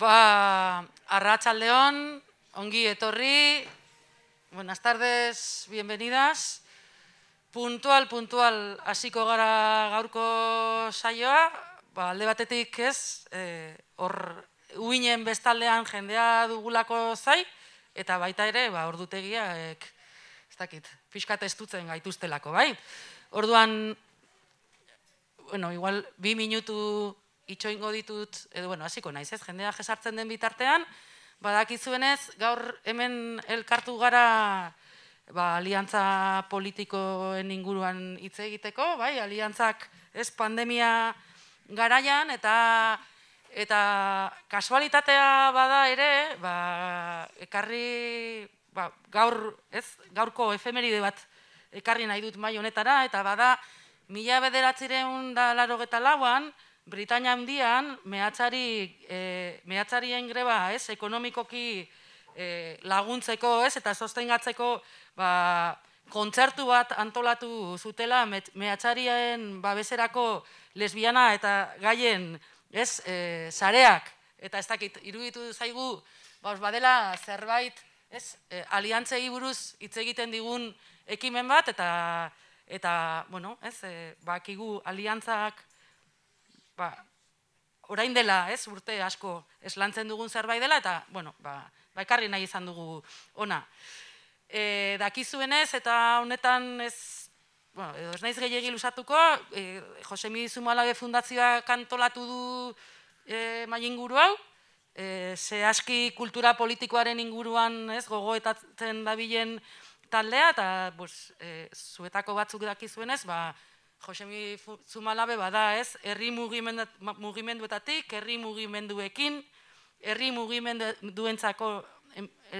Ba, arratsaldeon, ongi etorri. Buenas tardes, bienvenidas. Puntual, puntual, hasiko gara gaurko saioa. Ba, alde batetik ez, eh, hor uinen bestaldean jendea dugulako zai, eta baita ere, ba, ordutegiak, ez dakit, pixkat ez dutzen gaituztelako, bai? Orduan, bueno, igual, bi minutu itxoingo ditut, edo, bueno, hasiko naiz, ez, jendea jesartzen den bitartean, badakizuenez, gaur hemen elkartu gara, ba, aliantza politikoen inguruan hitz egiteko, bai, aliantzak, ez, pandemia garaian, eta eta kasualitatea bada ere, ba, ekarri, ba, gaur, ez, gaurko efemeride bat ekarri nahi dut mai honetara, eta bada, mila bederatzireun da laro lauan, Britania handian, mehatzari, e, mehatzarien greba, ez, ekonomikoki e, laguntzeko, ez, eta sostengatzeko, ba, kontzertu bat antolatu zutela mehatzarien babeserako lesbiana eta gaien, ez, e, sareak, eta ez dakit, iruditu zaigu, ba, badela zerbait, ez, e, aliantzei buruz hitz egiten digun ekimen bat, eta, eta bueno, ez, e, bakigu aliantzak, ba, orain dela, ez, urte asko eslantzen dugun zerbait dela, eta, bueno, ba, ba ekarri nahi izan dugu ona. E, dakizuenez, eta honetan ez, bueno, edo ez naiz gehiagi lusatuko, e, Josemi Zumalabe Fundazioa kantolatu du e, mai inguru hau, e, ze aski kultura politikoaren inguruan ez, gogoetatzen dabilen taldea, eta pues, e, zuetako batzuk dakizuenez, ba, Josemi Zumalabe bada ez, herri mugimenduetatik, herri mugimenduekin, herri mugimenduentzako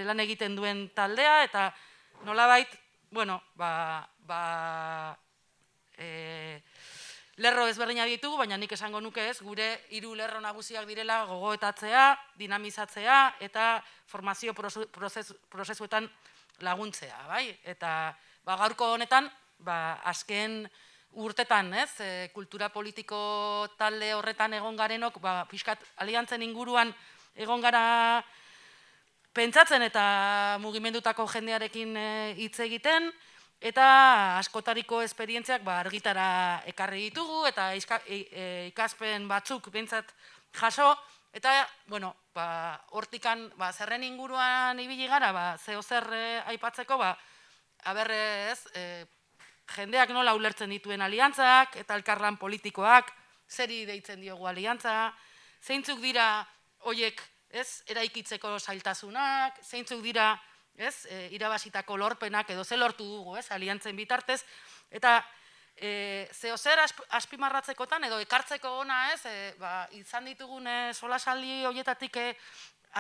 lan egiten duen taldea, eta nolabait, bueno, ba, ba, e, lerro ezberdina ditugu, baina nik esango nuke ez, gure hiru lerro nagusiak direla gogoetatzea, dinamizatzea, eta formazio prozesuetan laguntzea, bai? Eta ba, gaurko honetan, ba, azken urtetan, ez, e, kultura politiko talde horretan egon garenok, ba, pixkat aliantzen inguruan egon gara pentsatzen eta mugimendutako jendearekin e, hitz egiten, eta askotariko esperientziak ba, argitara ekarri ditugu, eta e, e, ikaspen batzuk pentsat jaso, eta, bueno, ba, hortikan, ba, zerren inguruan ibili gara, ba, zeo zer aipatzeko, ba, aberrez, e, jendeak nola ulertzen dituen aliantzak eta elkarlan politikoak, zeri deitzen diogu aliantza, zeintzuk dira hoiek, ez, eraikitzeko zailtasunak, zeintzuk dira, ez, e, irabazitako lorpenak edo ze lortu dugu, ez, aliantzen bitartez eta e, zeo zer azpimarratzekotan edo ekartzeko ona, ez, e, ba, izan ditugun e, solasaldi hoietatik e,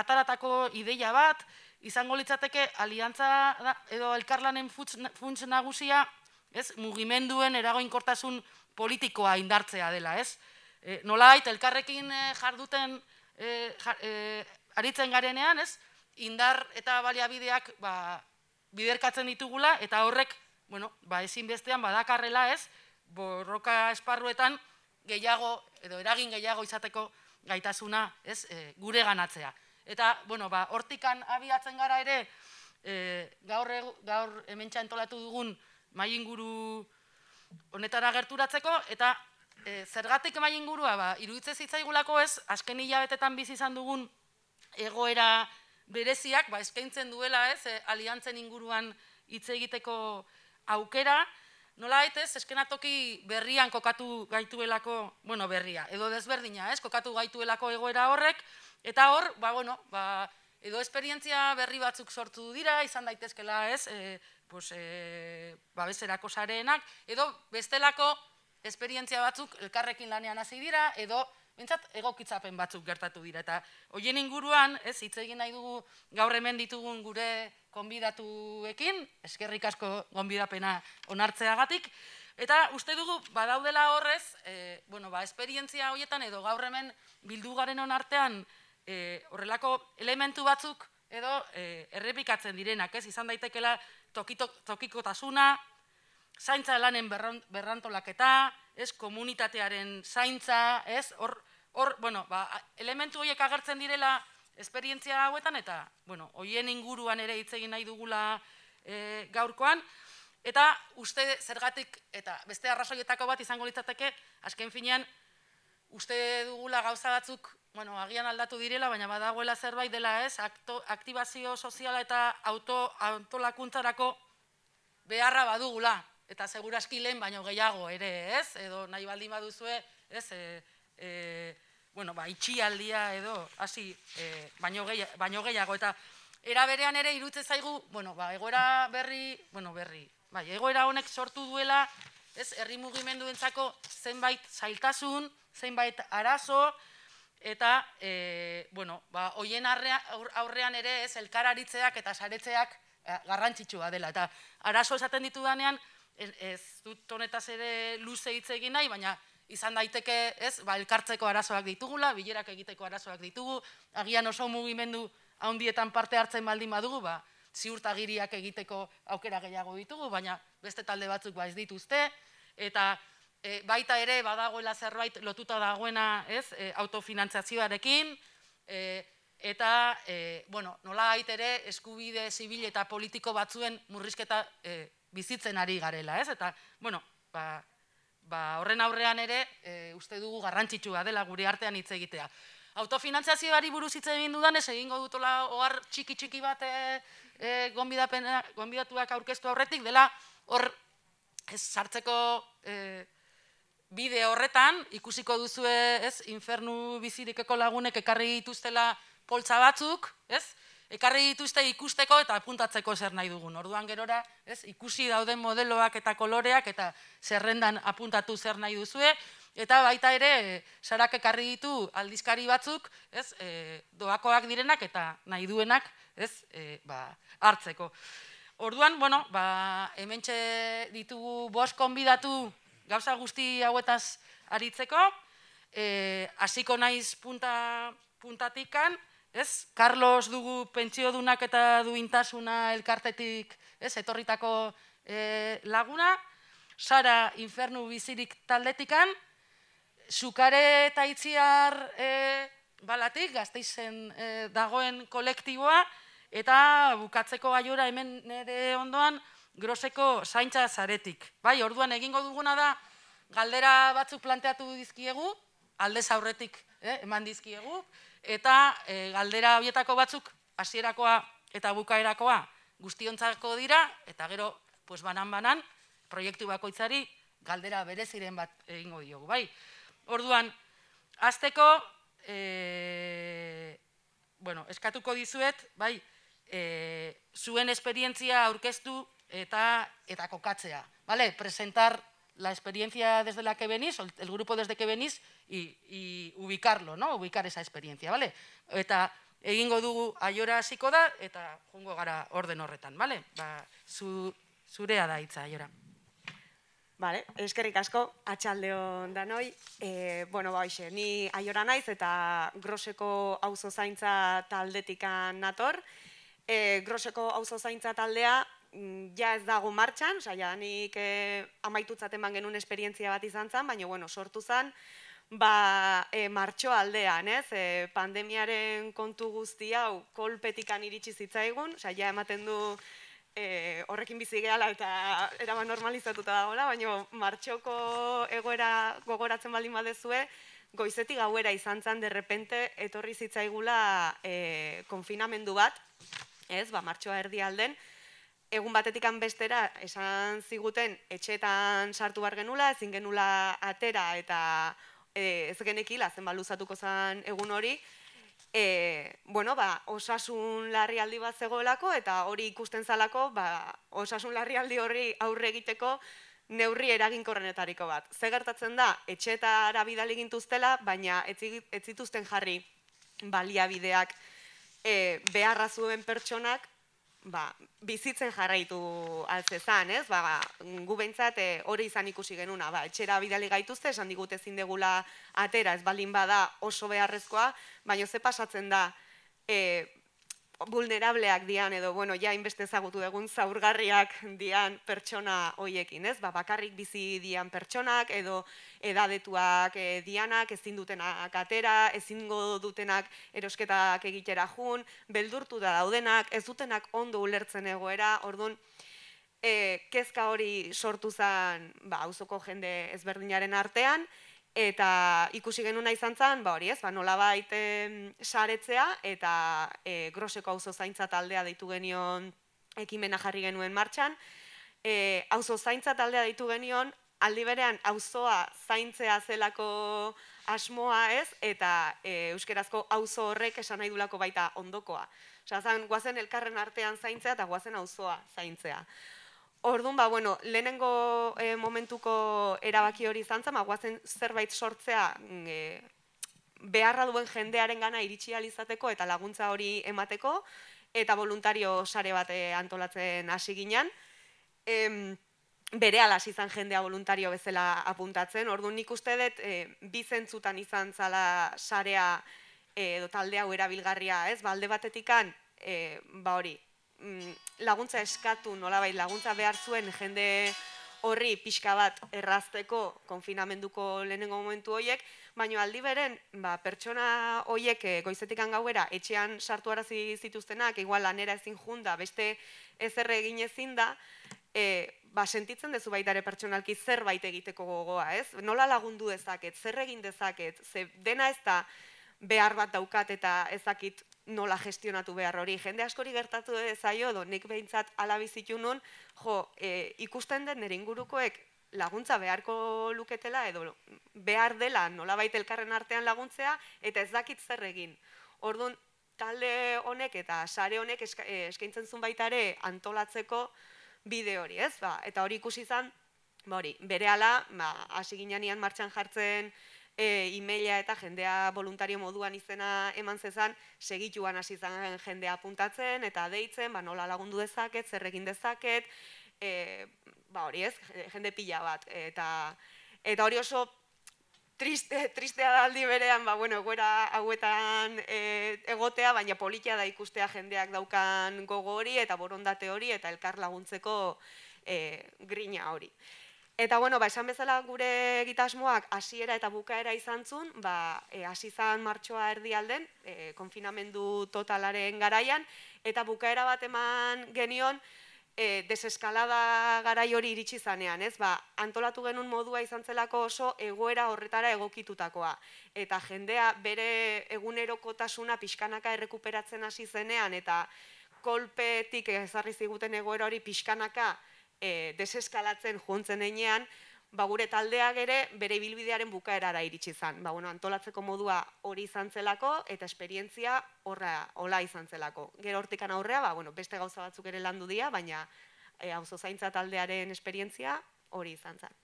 ataratako ideia bat, izango litzateke aliantza edo elkarlanen funts nagusia ez? Mugimenduen eragoinkortasun politikoa indartzea dela, ez? E, nolait elkarrekin e, jarduten e, e, aritzen garenean, ez? Indar eta baliabideak ba, biderkatzen ditugula eta horrek, bueno, ba ezin bestean badakarrela, ez? Borroka esparruetan gehiago edo eragin gehiago izateko gaitasuna, ez? E, gure ganatzea. Eta, bueno, ba, hortikan abiatzen gara ere, e, gaur, gaur hemen txantolatu dugun mai inguru honetara gerturatzeko eta e, zergatik mai ingurua ba iruditze zitzaigulako ez azken hilabetetan bizi izan dugun egoera bereziak ba eskaintzen duela ez e, aliantzen inguruan hitz egiteko aukera. Nola ez eskenatoki berrian kokatu gaituelako bueno berria edo desberdina ez kokatu gaituelako egoera horrek eta hor ba bueno ba edo esperientzia berri batzuk sortu dira izan daitezkela ez e, pues, e, babeserako sareenak, edo bestelako esperientzia batzuk elkarrekin lanean hasi dira, edo bintzat egokitzapen batzuk gertatu dira. Eta hoien inguruan, ez hitz egin nahi dugu gaur hemen ditugun gure konbidatuekin, eskerrik asko gonbidapena onartzeagatik, eta uste dugu badaudela horrez, e, bueno, ba, esperientzia horietan edo gaur hemen bildu garen onartean e, horrelako elementu batzuk edo e, errepikatzen direnak, ez izan daitekela tokiko tasuna, zaintza lanen berrantolaketa, ez komunitatearen zaintza, ez? Hor hor, bueno, ba, elementu horiek agertzen direla esperientzia hauetan, eta, bueno, hoien inguruan ere hitz egin nahi dugula e, gaurkoan, eta uste zergatik, eta beste arrazoietako bat izango litzateke, azken finean, uste dugula gauza batzuk, bueno, agian aldatu direla, baina badagoela zerbait dela ez, akto, aktibazio soziala eta auto, autolakuntzarako beharra badugula, eta seguraski lehen baino gehiago ere, ez? Edo nahi baldin baduzue, ez? E, e, bueno, ba, itxialdia edo, hasi, e, baino, gehiago, baino gehiago, eta era berean ere irutze zaigu, bueno, ba, egoera berri, bueno, berri, bai, egoera honek sortu duela, ez, herri mugimenduentzako zenbait zailtasun, zenbait arazo, eta, e, bueno, ba, hoien aurrean ere, ez, elkararitzeak eta saretzeak e, garrantzitsua dela, eta arazo esaten ditu danean, ez dut honetaz ere luze hitz egin nahi, baina izan daiteke, ez, ba, elkartzeko arazoak ditugula, bilerak egiteko arazoak ditugu, agian oso mugimendu handietan parte hartzen baldin badugu, ba, ziurtagiriak egiteko aukera gehiago ditugu, baina beste talde batzuk ba ez dituzte, eta e, baita ere badagoela zerbait lotuta dagoena, ez, e, autofinantzazioarekin, e, eta, e, bueno, nola ere eskubide zibil eta politiko batzuen murrizketa e, bizitzen ari garela, ez? Eta, bueno, ba, ba horren aurrean ere, e, uste dugu garrantzitsua dela gure artean hitz egitea. Autofinantziazioari buruz hitz egin dudan, ez egingo dutola ohar txiki-txiki bat e, e, gonbidatuak aurkeztu aurretik, dela hor ez sartzeko e, bide horretan, ikusiko duzue, ez, infernu bizirikeko lagunek ekarri dituztela poltsa batzuk, ez? ekarri dituzte ikusteko eta apuntatzeko zer nahi dugun. Orduan gerora, ez, ikusi dauden modeloak eta koloreak eta zerrendan apuntatu zer nahi duzue, eta baita ere, sarak ekarri ditu aldizkari batzuk, ez, e, doakoak direnak eta nahi duenak, ez, e, ba, hartzeko. Orduan, bueno, ba, hementxe ditugu bost konbidatu gauza guzti hauetaz aritzeko, e, hasiko naiz punta, puntatikan, ez? Carlos dugu pentsiodunak eta duintasuna elkartetik, ez? Etorritako e, laguna, Sara infernu bizirik taldetikan, Zukare eta itziar e, balatik, gazteizen e, dagoen kolektiboa, eta bukatzeko gaiora hemen nire ondoan, groseko zaintza zaretik. Bai, orduan egingo duguna da, galdera batzuk planteatu dizkiegu, aldez aurretik eh, eman dizkiegu, eta e, galdera horietako batzuk hasierakoa eta bukaerakoa guztiontzako dira eta gero pues banan banan proiektu bakoitzari galdera bereziren bat egingo diogu, bai. Orduan hasteko e, bueno, eskatuko dizuet, bai, e, zuen esperientzia aurkeztu eta eta kokatzea, vale? Presentar la experiencia desde la que venís, el grupo desde que venís, y, y ubicarlo, ¿no? Ubicar esa experiencia, ¿vale? Eta egingo dugu aiora hasiko da, eta jungo gara orden horretan, ¿vale? Ba, zu, zurea da hitza aiora. Vale, eskerrik asko, atxaldeon danoi. E, bueno, ba, ni aiora naiz eta groseko auzo zaintza taldetikan nator. E, groseko auzo zaintza taldea ja ez dago martxan, osea, ja, nik eh, amaitutzat eman genuen esperientzia bat izan zen, baina, bueno, sortu zen, ba, e, martxo aldean, ez? E, pandemiaren kontu guzti hau kolpetikan iritsi zitzaigun, osea, ja ematen du e, horrekin bizi gehala eta eraman normalizatuta dagoela, baina martxoko egoera gogoratzen baldin badezue, goizetik gauera izan zen, derrepente, etorri zitzaigula e, konfinamendu bat, ez, ba, martxoa erdi alden, egun batetik bestera esan ziguten etxetan sartu bar genula, ezin genula atera eta e, ez genekila zen baluzatuko zen egun hori, e, bueno, ba, osasun larrialdi bat zegoelako eta hori ikusten zalako ba, osasun larrialdi horri aurre egiteko neurri eraginkorrenetariko bat. Ze gertatzen da, etxetara bidali gintuztela, baina ez zituzten jarri baliabideak e, beharra zuen pertsonak ba, bizitzen jarraitu altzezan, ez? Ba, gu behintzat eh, hori izan ikusi genuna, ba, etxera bidali gaituzte, esan digute ezin degula atera, ez baldin bada oso beharrezkoa, baina ze pasatzen da, e, vulnerableak dian edo bueno, ja inbeste ezagutu egun zaurgarriak dian pertsona hoiekin, ez? Ba, bakarrik bizi dian pertsonak edo edadetuak e, dianak, ezin dutenak atera, ezingo dutenak erosketak egitera jun, beldurtu da daudenak, ez dutenak ondo ulertzen egoera, orduan, e, kezka hori sortu zen ba, auzoko jende ezberdinaren artean, eta ikusi genuna izan zen, ba hori ez, ba nola baite saretzea, eta e, groseko auzo zaintza taldea deitu genion ekimena jarri genuen martxan, e, auzo zaintza taldea deitu genion, aldi berean auzoa zaintzea zelako asmoa ez, eta e, euskerazko auzo horrek esan nahi dulako baita ondokoa. Osa, zan, guazen elkarren artean zaintzea eta guazen auzoa zaintzea. Orduan, ba, bueno, lehenengo e, momentuko erabaki hori izan zen, guazen zerbait sortzea e, beharra duen jendearen gana iritsi izateko eta laguntza hori emateko, eta voluntario sare bat eh, antolatzen hasi ginen. E, bere alas izan jendea voluntario bezala apuntatzen, orduan nik uste dut e, bizentzutan izan zala sarea edo talde hau erabilgarria, ez? Ba, batetikan, e, ba hori, Mm, laguntza eskatu, nolabait laguntza behar zuen jende horri pixka bat errazteko konfinamenduko lehenengo momentu horiek, baina aldi beren, ba, pertsona horiek eh, goizetik gauera etxean sartu arazi zituztenak, igual lanera ezin junda, beste ezerre egin ezin da, e, ba, sentitzen dezu baita ere pertsonalki zerbait egiteko gogoa, ez? Nola lagundu dezaket, zer egin dezaket, ze dena ez da behar bat daukat eta ezakit nola gestionatu behar hori. Jende askori gertatu zaio, do, nik behintzat alabizitu nun, jo, e, ikusten den nire ingurukoek laguntza beharko luketela, edo behar dela nola baita elkarren artean laguntzea, eta ez dakit zer egin. Orduan, talde honek eta sare honek e, eskaintzen zuen baita ere antolatzeko bide hori, ez? Ba, eta hori ikusi izan, ba hori, bere ala, ba, hasi ginean martxan jartzen e, emaila eta jendea voluntario moduan izena eman zezan, segituan hasi zen jendea apuntatzen eta deitzen, ba, nola lagundu dezaket, zer egin dezaket, e, ba hori ez, jende pila bat. Eta, eta hori oso triste, tristea da aldi berean, ba, bueno, egoera hauetan e, egotea, baina politia da ikustea jendeak daukan gogo hori eta borondate hori eta elkar laguntzeko e, grina hori. Eta bueno, ba, esan bezala gure egitasmoak hasiera eta bukaera izan zun, ba, e, hasi zan martxoa erdialden, e, konfinamendu totalaren garaian, eta bukaera bat eman genion, e, deseskalada garai hori iritsi zanean, ez? Ba, antolatu genuen modua izan zelako oso egoera horretara egokitutakoa. Eta jendea bere egunerokotasuna pixkanaka errekuperatzen hasi zenean, eta kolpetik ezarri ziguten egoera hori pixkanaka, e, deseskalatzen juntzen einean, ba, gure taldeak ere bere ibilbidearen bukaerara iritsi izan. Ba, bueno, antolatzeko modua hori izan zelako eta esperientzia horra hola izan zelako. Gero hortikan aurrea, ba, bueno, beste gauza batzuk ere landu dira, baina e, auzo zaintza taldearen esperientzia hori izan zen.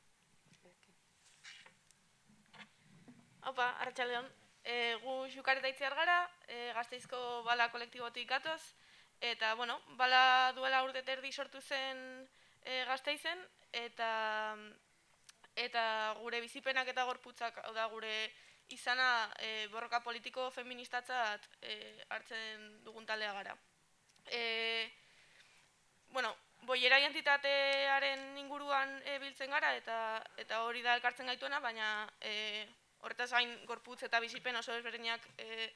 Opa, Arratxaldeon, e, gu xukareta itziar gara, e, gazteizko bala kolektibotik gatoz, eta, bueno, bala duela urte terdi sortu zen e, gazteizen, eta eta gure bizipenak eta gorputzak, da gure izana e, borroka politiko feministatzat e, hartzen dugun taldea gara. E, bueno, boiera identitatearen inguruan e, biltzen gara eta eta hori da elkartzen gaituena, baina e, horretaz gain gorputz eta bizipen oso ezberdinak e,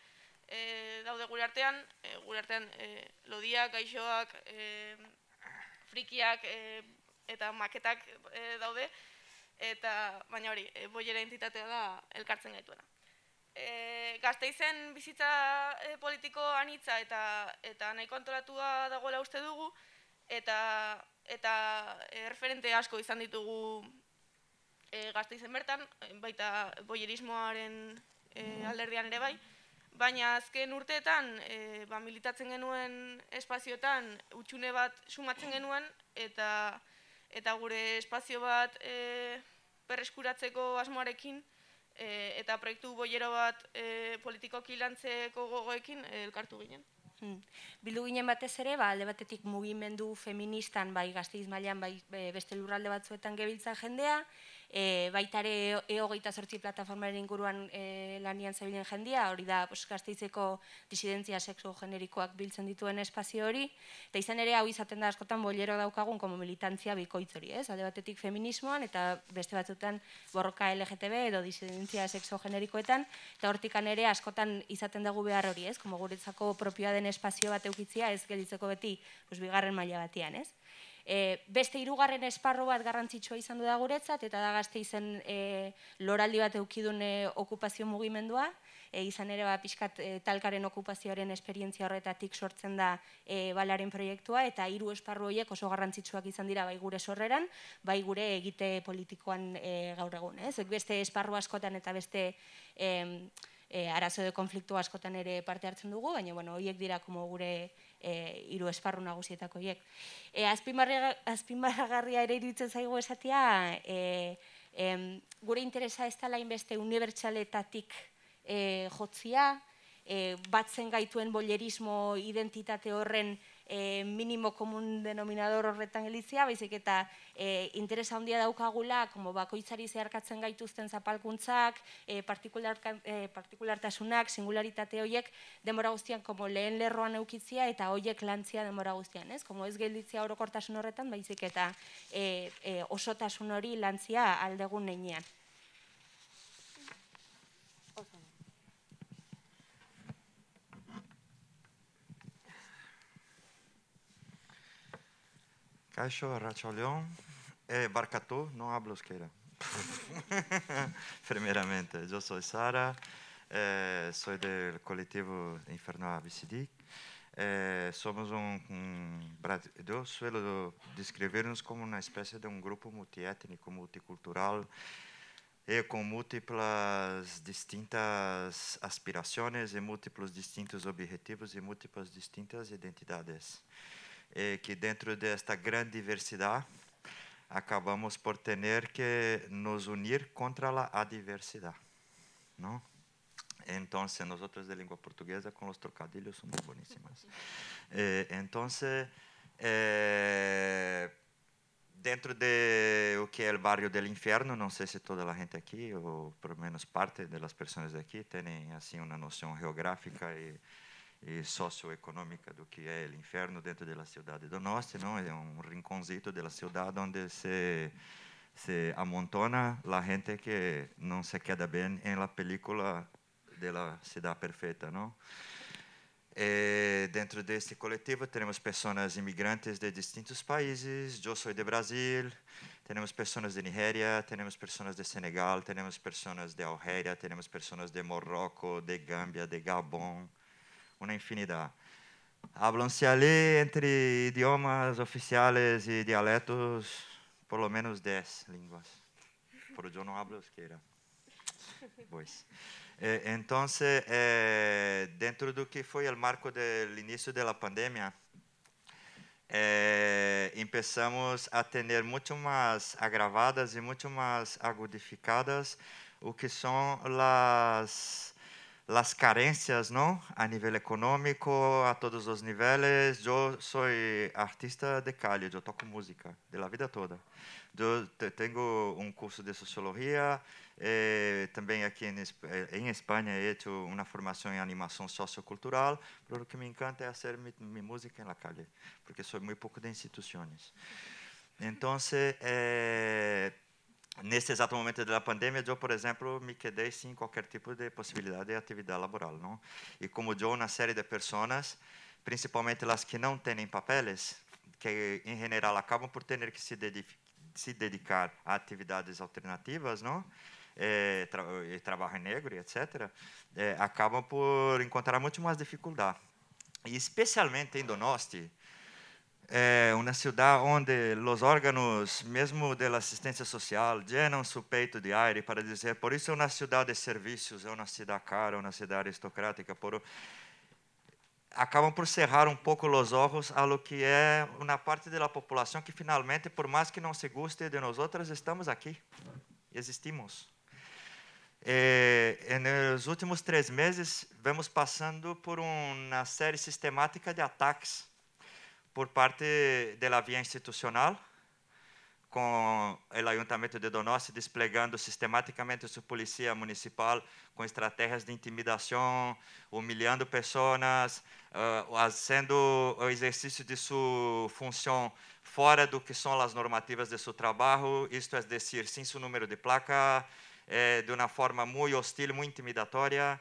e, daude gure artean, e, gure artean e, lodiak, gaixoak, e, frikiak e, eta maketak e, daude, eta baina hori, e, boiera entitatea da elkartzen gaituena. E, gazteizen bizitza e, politiko anitza eta eta nahiko antolatua dagoela uste dugu, eta eta e, referente asko izan ditugu e, gazteizen bertan, baita boierismoaren e, alderdian ere bai, baina azken urteetan e, ba, militatzen genuen espazioetan utxune bat sumatzen genuen eta eta gure espazio bat e, perreskuratzeko asmoarekin e, eta proiektu boiero bat e, politikoki lantzeko gogoekin e, elkartu ginen. Hmm. Bildu ginen batez ere, ba, alde batetik mugimendu feministan, bai gazteiz mailan bai beste lurralde batzuetan gebiltza jendea, e, baitare E hogeita zortzi plataformaren inguruan e, lanian zebilen jendia, hori da pues, gazteizeko disidentzia sexo generikoak biltzen dituen espazio hori, eta izan ere hau izaten da askotan bolero daukagun como militantzia bikoitz hori, ez? Alde batetik feminismoan eta beste batzutan borroka LGTB edo disidentzia sexo generikoetan, eta hortikan ere askotan izaten dugu behar hori, ez? Como guretzako propioa den espazio bat eukitzia, ez gelditzeko beti, pues, bigarren maila batean, ez? E, beste hirugarren esparru bat garrantzitsua izan du da guretzat, eta da gazte izen e, loraldi bat eukidun e, okupazio mugimendua, e, izan ere ba, pixkat e, talkaren okupazioaren esperientzia horretatik sortzen da e, balaren proiektua, eta hiru esparru horiek oso garrantzitsuak izan dira bai gure sorreran, bai gure egite politikoan e, gaur egun. Ez? Beste esparru askotan eta beste... E, e, arazo de konfliktu askotan ere parte hartzen dugu, baina bueno, horiek dira como gure e, hiru esparru nagusietako horiek. E, azpimarragarria ere iruditzen zaigu esatia, e, e, gure interesa ez da beste unibertsaletatik e, jotzia, e, batzen gaituen bolerismo identitate horren e, minimo komun denominador horretan elitzia, baizik eta e, interesa handia daukagula, como bakoitzari zeharkatzen gaituzten zapalkuntzak, e, partikular, e, partikulartasunak, singularitate horiek, demora guztian como lehen lerroan eukitzia eta horiek lantzia demora guztian, ez? Como ez gelditzia orokortasun horretan, baizik eta e, e, osotasun hori lantzia aldegun neinean. Caixo Racholhão, é Barcatu, não hablo euskera. Primeiramente, eu sou Sara, eh, sou do coletivo Infernal ABCD. Eh, somos um, um, eu suelo descrever-nos como uma espécie de um grupo multiétnico, multicultural e com múltiplas distintas aspirações e múltiplos distintos objetivos e múltiplas distintas identidades eh, que dentro desta grande diversidade acabamos por ter que nos unir contra a adversidade, não? Então, nós de língua portuguesa com os trocadilhos muito boníssimas. Eh, então, eh, dentro de o que é o barrio do inferno, não sei se toda a gente aqui ou pelo menos parte das pessoas aqui tem assim uma noção geográfica e e socioeconômica do que é o inferno dentro da cidade do norte, não? É um rinconzito da cidade onde se se amontona a gente que não se queda bem em la película da cidade perfeita, não? E dentro deste coletivo temos pessoas imigrantes de distintos países. Eu sou de Brasil. Temos pessoas de Nigéria, temos pessoas de Senegal, temos pessoas de Algéria, temos pessoas de Marrocos, de Gâmbia, de Gabão uma infinidade. infinidad. Hablanse ali entre idiomas oficiais e dialetos, por lo menos 10 línguas, por yo não hablo euskera. Pois. Então, eh, entonces, eh, dentro do que foi o marco do início da pandemia, eh, começamos a ter muito mais agravadas e muito mais agudificadas o que são as las carencias, ¿no? A nivel económico, a todos os níveis. Eu sou artista de calle, eu toco música de la vida toda. Eu tenho um curso de sociologia, eh, também aqui em, em Espanha he hecho uma formação em animação sociocultural, mas o que me encanta é fazer minha música na calle, porque sou muito pouco de instituições. Então, eh, nesse exato momento da pandemia, eu, por exemplo, me quedei sem qualquer tipo de possibilidade de atividade laboral, não? E como eu, uma série de pessoas, principalmente as que não têm papeles, que em geral acabam por ter que se, se dedicar a atividades alternativas, não? É, tra trabalho negro, etc., é, acabam por encontrar muito mais dificuldade. E especialmente em Donosti, é uma cidade onde os órgãos, mesmo da assistência social, llenam seu peito de ar para dizer, por isso é uma cidade de serviços, é uma cidade cara, uma cidade aristocrática, por acabam por cerrar um pouco os olhos a lo que é uma parte da população que finalmente, por mais que não se guste de nós outras, estamos aqui, existimos. E, nos últimos três meses, vemos passando por uma série sistemática de ataques por parte da via institucional com o Ayuntamiento de Donostia desplegando sistematicamente sua polícia municipal com estratégias de intimidação, humilhando pessoas, uh, fazendo o exercício de sua função fora do que são as normativas de seu trabalho, isto é dizer, sem seu número de placa, eh, de uma forma muito hostil, muito intimidatória.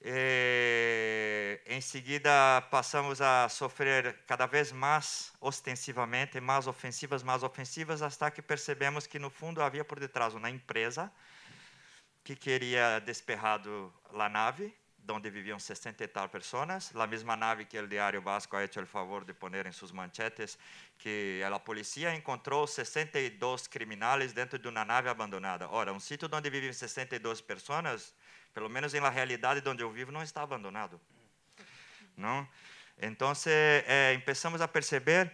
Eh, em seguida, passamos a sofrer cada vez mais ostensivamente, mais ofensivas, mais ofensivas, até que percebemos que, no fundo, havia por detrás uma empresa que queria desperrado a nave, onde viviam 60 e tal pessoas, a mesma nave que o Diário Vasco ha hecho o favor de poner em suas manchetes, que a polícia encontrou 62 criminais dentro de uma nave abandonada. Ora, um sítio onde vivem 62 pessoas pelo menos na realidade onde eu vivo, não está abandonado. Não? Então, eh, começamos a perceber,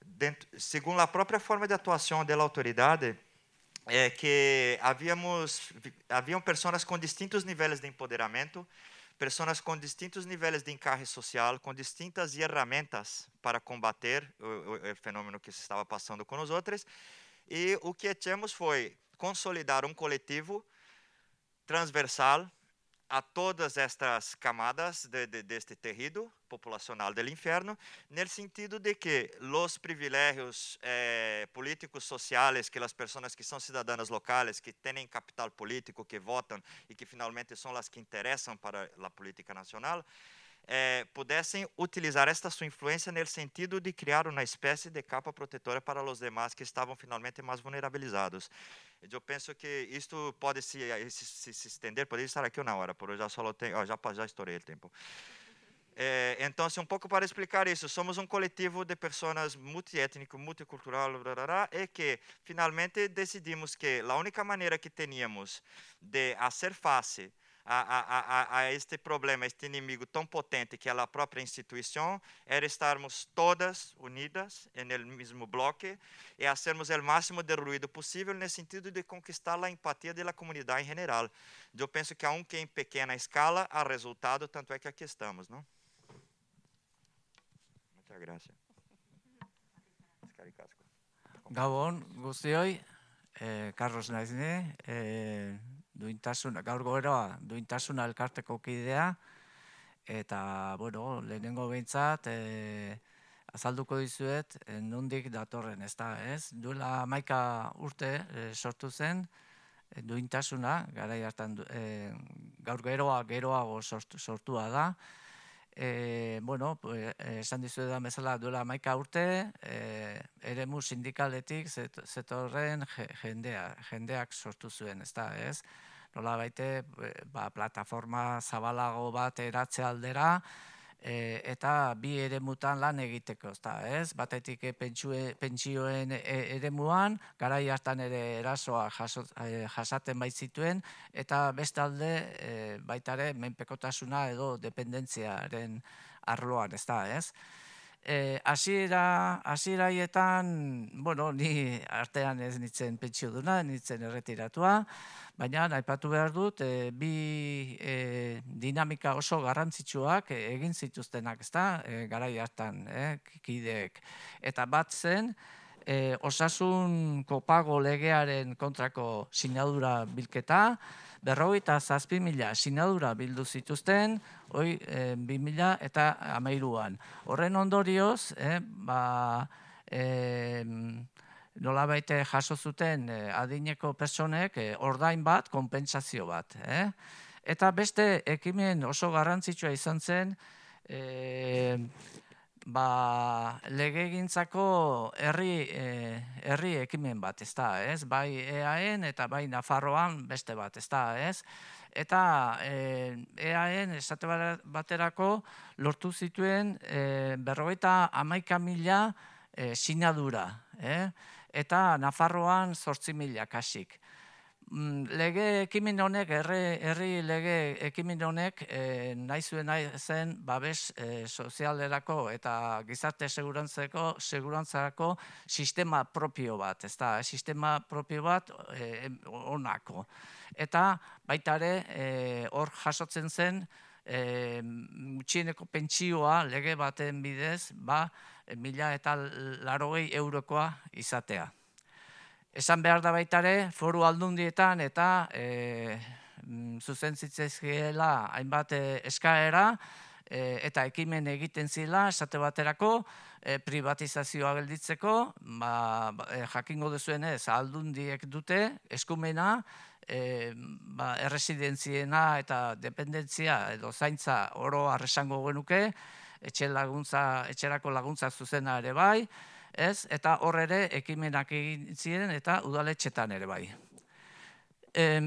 dentro, segundo a própria forma de atuação da autoridade, é que havíamos, haviam pessoas com distintos níveis de empoderamento, pessoas com distintos níveis de encarre social, com distintas ferramentas para combater o, o, o fenômeno que se estava passando com os outros. E o que tínhamos foi consolidar um coletivo transversal a todas estas camadas de, de, deste terreno populacional do inferno, no sentido de que os privilégios eh, políticos sociais que as pessoas que são cidadãs locais, que têm capital político, que votam e que finalmente são as que interessam para a política nacional, eh, pudessem utilizar esta sua influência no sentido de criar uma espécie de capa protetora para os demais que estavam finalmente mais vulnerabilizados. Eu penso que isto pode se, se, se estender, poderia estar aqui na hora, por já só tenho, já, já estourei o tempo. É, então, um pouco para explicar isso, somos um coletivo de pessoas multiétnico, multicultural, e que finalmente decidimos que a única maneira que teníamos de fazer face a, a, a, este problema, este inimigo tão potente que é a própria instituição, era estarmos todas unidas no mesmo bloco e fazermos o máximo de ruído possível no sentido de conquistar a empatia da comunidade em geral. Eu penso que, aunque em pequena escala, há resultado, tanto é que aqui estamos. Não? Muchas gracias. Gabon, guztioi, eh, Carlos Naizne, eh, duintasun, gaur goeroa, duintasuna elkarteko kidea, eta, bueno, lehenengo behintzat, e, azalduko dizuet, e, nondik datorren, ez da, ez? Duela maika urte e, sortu zen, e, duintasuna, gara hartan, e, gaur geroa, geroago sortu, sortua da, e, bueno, esan dizu da bezala duela maika urte, e, eremu sindikaletik zetorren jendea, jendeak sortu zuen, ez da, ez? Nola baite ba, plataforma zabalago bat eratze aldera, e, eta bi ere mutan lan egiteko, ezta, ez? Batetik e, pentsioen e, ere muan, garai hartan ere erasoa e, jasaten baitzituen, eta bestalde e, baitare menpekotasuna edo dependentziaren arloan, ezta, ez? Eh, hasiera hasiraietan, bueno, ni artean ez nitzen pentsio duna, nitzen erretiratua, baina aipatu behar dut e, bi e, dinamika oso garrantzitsuak egin zituztenak, ezta? E, garai hartan, eh, kideek. Eta bat zen e, osasun kopago legearen kontrako sinadura bilketa, berrogeita zazpi mila sinadura bildu zituzten, hoi e, bi mila eta amairuan. Horren ondorioz, e, ba, e, nola baite jaso zuten adineko personek ordain bat, konpentsazio bat. E? Eta beste ekimen oso garrantzitsua izan zen, e, ba, legegintzako herri, e, herri ekimen bat, ez da, ez? Bai EAN eta bai Nafarroan beste bat, ez da, ez? Eta e, EAN esate baterako lortu zituen e, berrogeita amaika mila e, sinadura, eh? eta Nafarroan zortzi mila kasik. Mm, lege ekimen honek, herri lege ekimen honek, e, nahi zuen nahi zen babes e, sozialerako eta gizarte segurantzako, segurantzako sistema propio bat, ez da, sistema propio bat e, onako. Eta baitare hor jasotzen zen, e, mutxieneko pentsioa lege baten bidez, ba, mila eta larogei eurokoa izatea. Esan behar da baitare, foru aldundietan eta e, zuzen hainbat e, eskaera eta ekimen egiten zila, esate baterako, e, privatizazioa gelditzeko, ba e, jakingo duzuenez, aldundiek dute eskumena, e, ba, erresidentziena eta dependentzia edo zaintza oro arresango genuke, etxe laguntza, etxerako laguntza zuzena ere bai, ez? Eta hor ere ekimenak egin ziren eta udaletxetan ere bai.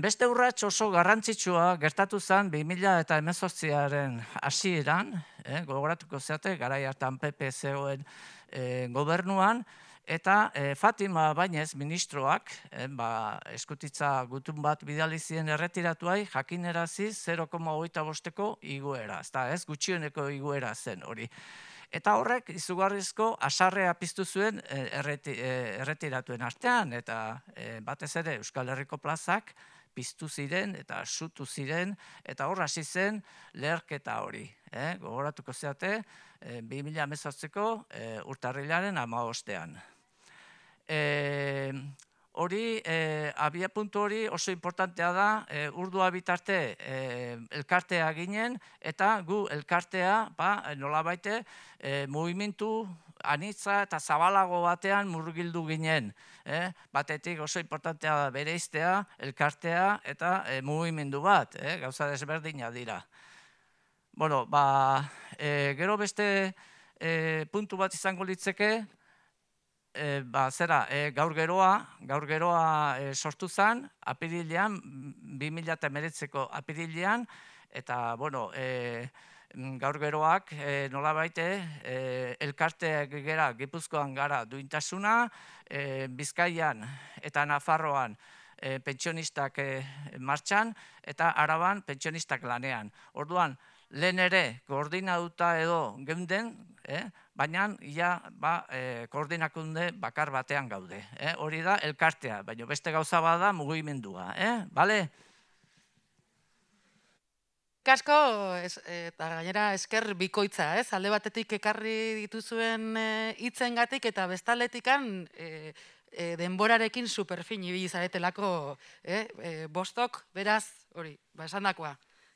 beste urrats oso garrantzitsua gertatu zen 2000 eta emezortziaren hasieran, eh, gogoratuko zeate, garai hartan PP zegoen eh, gobernuan, eta eh, Fatima Bainez ministroak, eh, ba, eskutitza gutun bat bidalizien erretiratuai, jakinerazi 0,8 bosteko iguera, ez da, ez, gutxioneko iguera zen hori. Eta horrek izugarrizko asarrea piztu zuen eh, erreti, eh, erretiratuen artean, eta eh, batez ere Euskal Herriko plazak piztu ziren eta sutu ziren, eta hor hasi zen leherketa hori. Eh? Gogoratuko zeate, 2000 amezortzeko eh, urtarrilaren ama ostean. Hori, eh, abia puntu hori oso importantea da, eh, urdua bitarte eh, elkartea ginen, eta gu elkartea, ba, nola baite, eh, movimentu anitza eta zabalago batean murgildu ginen. Eh? Batetik oso importantea da bere iztea, elkartea eta e, mugimendu bat, eh? gauza desberdina dira. Bueno, ba, e, gero beste e, puntu bat izango litzeke, e, ba, zera, e, gaur geroa, gaur geroa e, sortu zen, apirilean, 2000 apirilean, eta, bueno, e, Mm, gaur geroak e, nola baite e, elkarteak gera Gipuzkoan gara duintasuna, e, Bizkaian eta Nafarroan e, pentsionistak e, martxan eta Araban pentsionistak lanean. Orduan, lehen ere koordinatuta edo geunden, e, baina ja ba, e, koordinakunde bakar batean gaude. E, hori da elkartea, baina beste gauza bada mugimendua. Eh? Bale? Kasko, ez, eta gainera esker bikoitza, ez? Alde batetik ekarri dituzuen hitzengatik eta bestaletikan e, e, denborarekin superfin ibili zaretelako e, e, bostok, beraz, hori, ba, esan dakoa,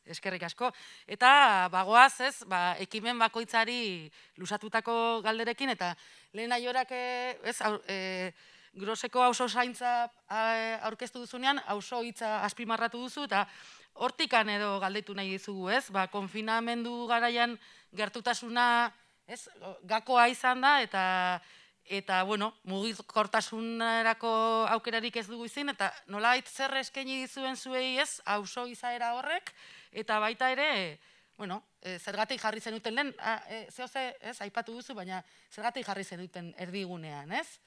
eskerrik asko. Eta bagoaz, ez, ba, ekimen bakoitzari lusatutako galderekin, eta lehen aiorak, ez, e, groseko auzo zaintza aurkeztu duzunean, auzo hitza azpimarratu duzu, eta hortikan edo galdetu nahi dizugu, ez? Ba, konfinamendu garaian gertutasuna, ez? Gakoa izan da eta eta bueno, mugikortasunerako aukerarik ez dugu izin eta nolait zer eskaini dizuen zuei, ez? Auzo izaera horrek eta baita ere, bueno, e, zergatik jarri zenuten lehen, e, zeo ze, ez? Aipatu duzu, baina zergatik jarri zenuten erdigunean, ez?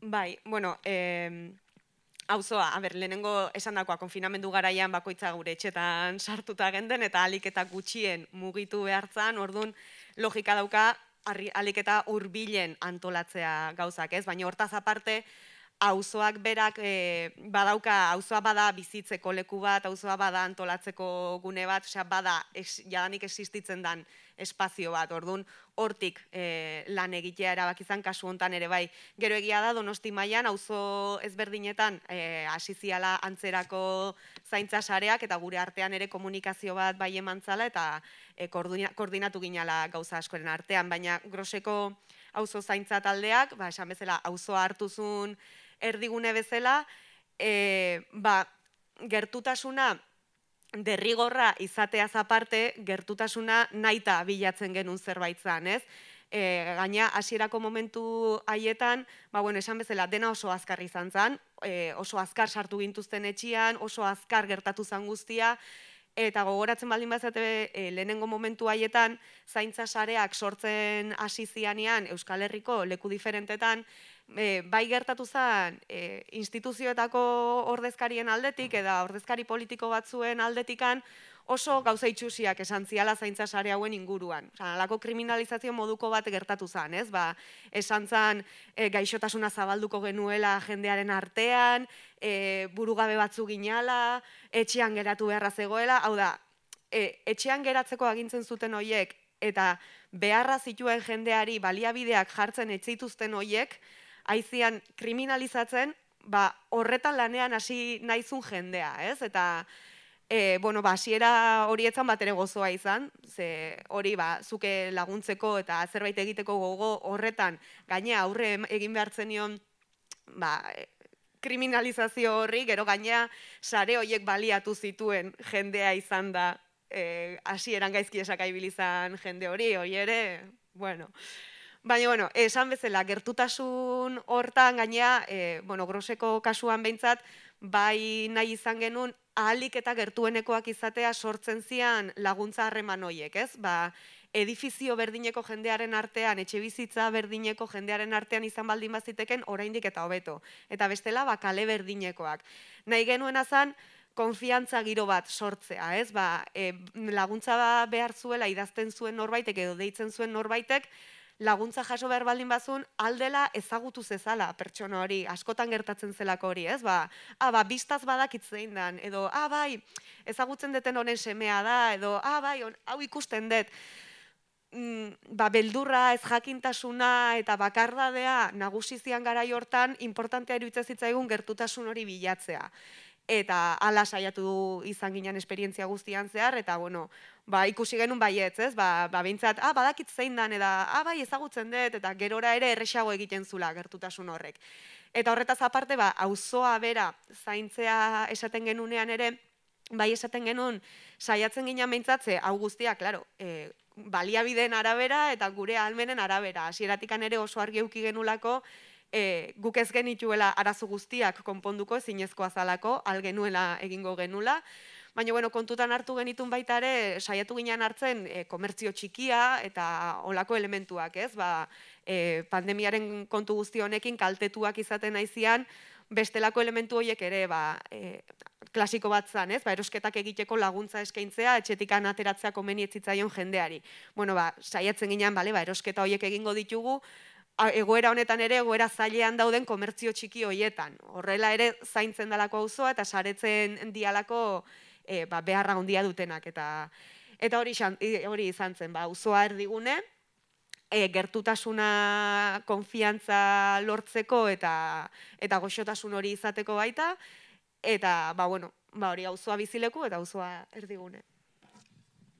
Bai, bueno, eh, auzoa, a ber, lehenengo esandakoa konfinamendu garaian bakoitza gure etxetan sartuta genden eta alik eta gutxien mugitu behartzan, ordun logika dauka alik eta hurbilen antolatzea gauzak, ez? Baina hortaz aparte, auzoak berak e, badauka auzoa bada bizitzeko leku bat, auzoa bada antolatzeko gune bat, osea bada es, jadanik existitzen dan espazio bat. Ordun hortik e, lan egitea erabak izan kasu hontan ere bai. Gero egia da Donosti mailan auzo ezberdinetan eh hasiziala antzerako zaintza sareak eta gure artean ere komunikazio bat bai emantzala eta e, koordinatu ginala gauza askoren artean, baina groseko auzo zaintza taldeak, ba esan bezala auzoa hartuzun erdigune bezala, e, ba, gertutasuna derrigorra izateaz aparte, gertutasuna naita bilatzen genuen zerbait zan, ez? E, gaina, hasierako momentu haietan, ba, bueno, esan bezala, dena oso azkar izan zen, e, oso azkar sartu gintuzten etxian, oso azkar gertatu zan guztia, eta gogoratzen baldin bazate e, lehenengo momentu haietan, zaintza sareak sortzen hasi zianean Euskal Herriko leku diferentetan, e, bai gertatu zen e, instituzioetako ordezkarien aldetik eta ordezkari politiko batzuen aldetikan oso gauza itxusiak esan ziala zaintza sare hauen inguruan. Osa, alako kriminalizazio moduko bat gertatu zen, ez? Ba, esan zen e, gaixotasuna zabalduko genuela jendearen artean, e, burugabe batzu ginala, etxean geratu beharra zegoela, hau da, e, etxean geratzeko agintzen zuten hoiek eta beharra zituen jendeari baliabideak jartzen etzituzten hoiek, aizian kriminalizatzen, ba, horretan lanean hasi naizun jendea, ez? Eta, e, bueno, ba, hasiera hori etzan bat ere gozoa izan, ze hori, ba, zuke laguntzeko eta zerbait egiteko gogo horretan, gainea aurre egin behartzen nion, ba, e, kriminalizazio horri, gero gainea sare horiek baliatu zituen jendea izan da, e, hasieran gaizki esakaibilizan jende hori, hori ere, bueno, Baina, bueno, esan bezala, gertutasun hortan gainea, e, bueno, groseko kasuan behintzat, bai nahi izan genuen, ahalik eta gertuenekoak izatea sortzen zian laguntza harreman hoiek, ez? Ba, edifizio berdineko jendearen artean, etxe bizitza berdineko jendearen artean izan baldin baziteken, oraindik eta hobeto. Eta bestela, ba, kale berdinekoak. Nahi genuen azan, konfiantza giro bat sortzea, ez? Ba, e, laguntza behar zuela idazten zuen norbaitek edo deitzen zuen norbaitek, laguntza jaso behar baldin bazun, aldela ezagutu zezala pertsona hori, askotan gertatzen zelako hori, ez? Ba, ah, ba, biztaz badakit zein dan, edo, ah, bai, ezagutzen deten honen semea da, edo, ah, bai, hau ikusten dut, mm, ba, beldurra, ez jakintasuna eta bakardadea nagusizian gara hortan, importantea iruditzen zitzaigun gertutasun hori bilatzea eta ala saiatu izan ginen esperientzia guztian zehar, eta bueno, ba, ikusi genuen baietz, ez? Ba, ba bintzat, ah, badakit zein dan, eta ah, bai, ezagutzen dut, eta gerora ere erresago egiten zula gertutasun horrek. Eta horretaz aparte, ba, auzoa bera zaintzea esaten genunean ere, bai esaten genuen, saiatzen ginen behintzatze, hau guztia, klaro, e, baliabideen arabera eta gure almenen arabera. Hasieratikan ere oso argi euki genulako, e, guk ez genituela arazo guztiak konponduko zinezkoa zalako, algenuela egingo genula, Baina, bueno, kontutan hartu genitun baita ere, saiatu ginen hartzen e, komertzio txikia eta olako elementuak, ez? Ba, e, pandemiaren kontu guzti honekin kaltetuak izaten naizian, bestelako elementu horiek ere, ba, e, klasiko bat zan, ez? Ba, erosketak egiteko laguntza eskaintzea, etxetikan ateratzea komeni etzitzaion jendeari. Bueno, ba, saiatzen ginen, bale, ba, erosketa horiek egingo ditugu, egoera honetan ere egoera zailean dauden komertzio txiki hoietan. Horrela ere zaintzen dalako auzoa eta saretzen dialako e, ba, beharra handia dutenak eta eta hori hori izan zen, ba auzoa erdigune e, gertutasuna konfiantza lortzeko eta eta goxotasun hori izateko baita eta ba bueno, ba hori auzoa bizileku eta auzoa erdigune.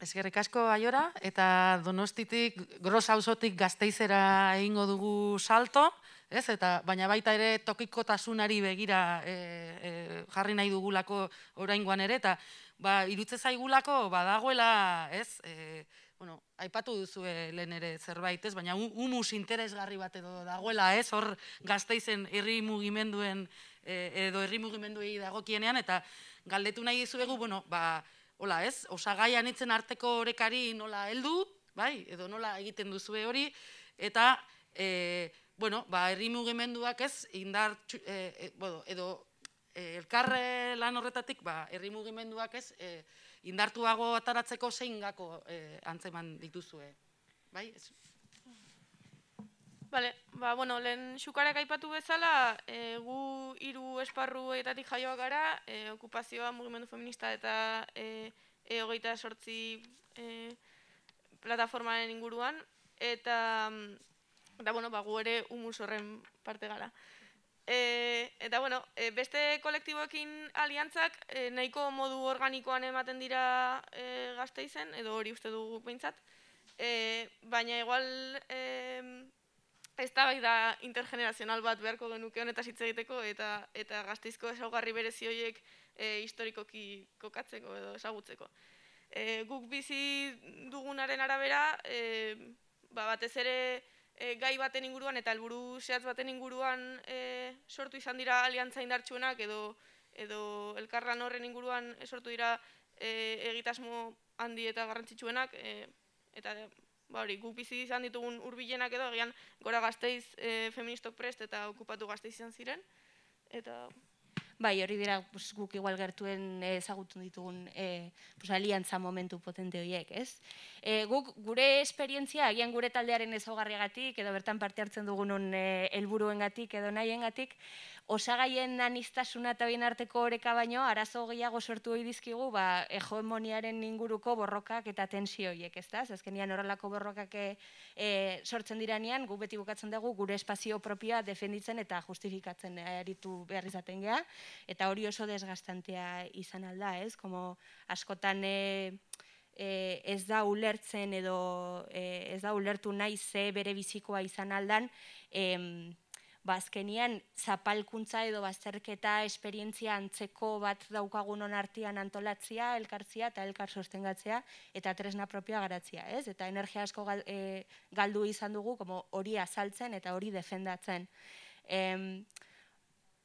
Eskerrik asko aiora eta Donostitik gros auzotik Gasteizera egingo dugu salto, ez? Eta baina baita ere tokikotasunari begira e, e, jarri nahi dugulako oraingoan ere eta ba irutze zaigulako badagoela, ez? E, bueno, aipatu duzu lehen ere zerbait, ez? Baina humus interesgarri bat edo dagoela, ez? Hor Gasteizen herri mugimenduen e, edo herri mugimenduei dagokienean eta galdetu nahi dizuegu, bueno, ba hola, ez? Osagaian itzen arteko orekari nola heldu, bai? Edo nola egiten duzue hori eta e, bueno, ba herri mugimenduak, ez? Indar e, e, bueno, edo e, elkarre lan horretatik, ba herri mugimenduak, ez? E, indartuago ataratzeko zeingako e, antzeman dituzue. Bai? Ez? Vale, ba, bueno, lehen xukarek aipatu bezala, e, gu hiru esparruetatik jaioak gara, e, okupazioa, mugimendu feminista eta e, e, hogeita sortzi e, plataformaren inguruan, eta, eta bueno, ba, gu ere humus horren parte gara. E, eta bueno, e, beste kolektiboekin aliantzak e, nahiko modu organikoan ematen dira e, gazte izen, edo hori uste dugu behintzat, e, baina igual... E, ez da bai da intergenerazional bat beharko genuke honetaz hitz egiteko eta eta gazteizko esaugarri berezi horiek e, historikoki kokatzeko edo esagutzeko. E, guk bizi dugunaren arabera, e, ba, batez ere e, gai baten inguruan eta helburu zehatz baten inguruan e, sortu izan dira aliantza indartsuenak edo edo elkarlan horren inguruan sortu dira e, egitasmo handi eta garrantzitsuenak e, eta ba hori, guk bizi izan ditugun hurbilenak edo agian gora gazteiz e, feministok prest eta okupatu gazteiz izan ziren. Eta Bai, hori dira pues, guk igual gertuen ezagutu ditugun e, pues, aliantza momentu potente horiek, ez? E, guk gure esperientzia, agian gure taldearen ezaugarriagatik, edo bertan parte hartzen dugun helburuengatik edo nahiengatik, osagaien anistasuna eta bien arteko oreka baino, arazo gehiago sortu hori dizkigu, ba, hegemoniaren inguruko borrokak eta tensioiek, ez da? Azkenean horrelako borrokak e, sortzen diranean, gu beti bukatzen dugu gure espazio propioa defenditzen eta justifikatzen aritu behar izaten geha, eta hori oso desgastantea izan alda, ez? Como askotan... E, ez da ulertzen edo ez da ulertu nahi ze bere bizikoa izan aldan, ba, zapalkuntza edo bazterketa esperientzia antzeko bat daukagun artean antolatzia, elkartzia eta elkar sostengatzea eta tresna propioa garatzia, ez? Eta energia asko e, galdu izan dugu como hori azaltzen eta hori defendatzen. Em,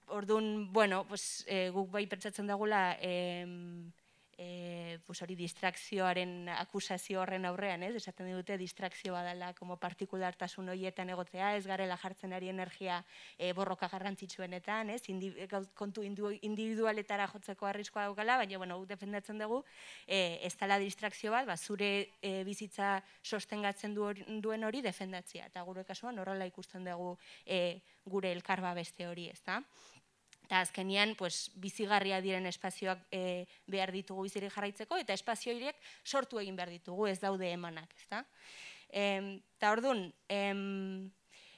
Orduan, bueno, pues, e, guk bai pertsatzen dagula, em, e, pues hori distrakzioaren akusazio horren aurrean, ez? Esaten dute distrakzioa dela como partikulartasun horietan egotea, ez garela jartzen ari energia e, borroka garrantzitsuenetan, ez? Indi, kontu individualetara jotzeko arriskoa daukala, baina bueno, defendatzen dugu e, ez dela distrakzio bat, ba, zure e, bizitza sostengatzen duen hori defendatzea. Eta gure kasuan horrela ikusten dugu e, gure elkarba beste hori, ez da? Eta azkenian, pues, bizigarria diren espazioak e, behar ditugu bizirik jarraitzeko, eta espazio horiek sortu egin behar ditugu, ez daude emanak, ezta? Eta orduan, em,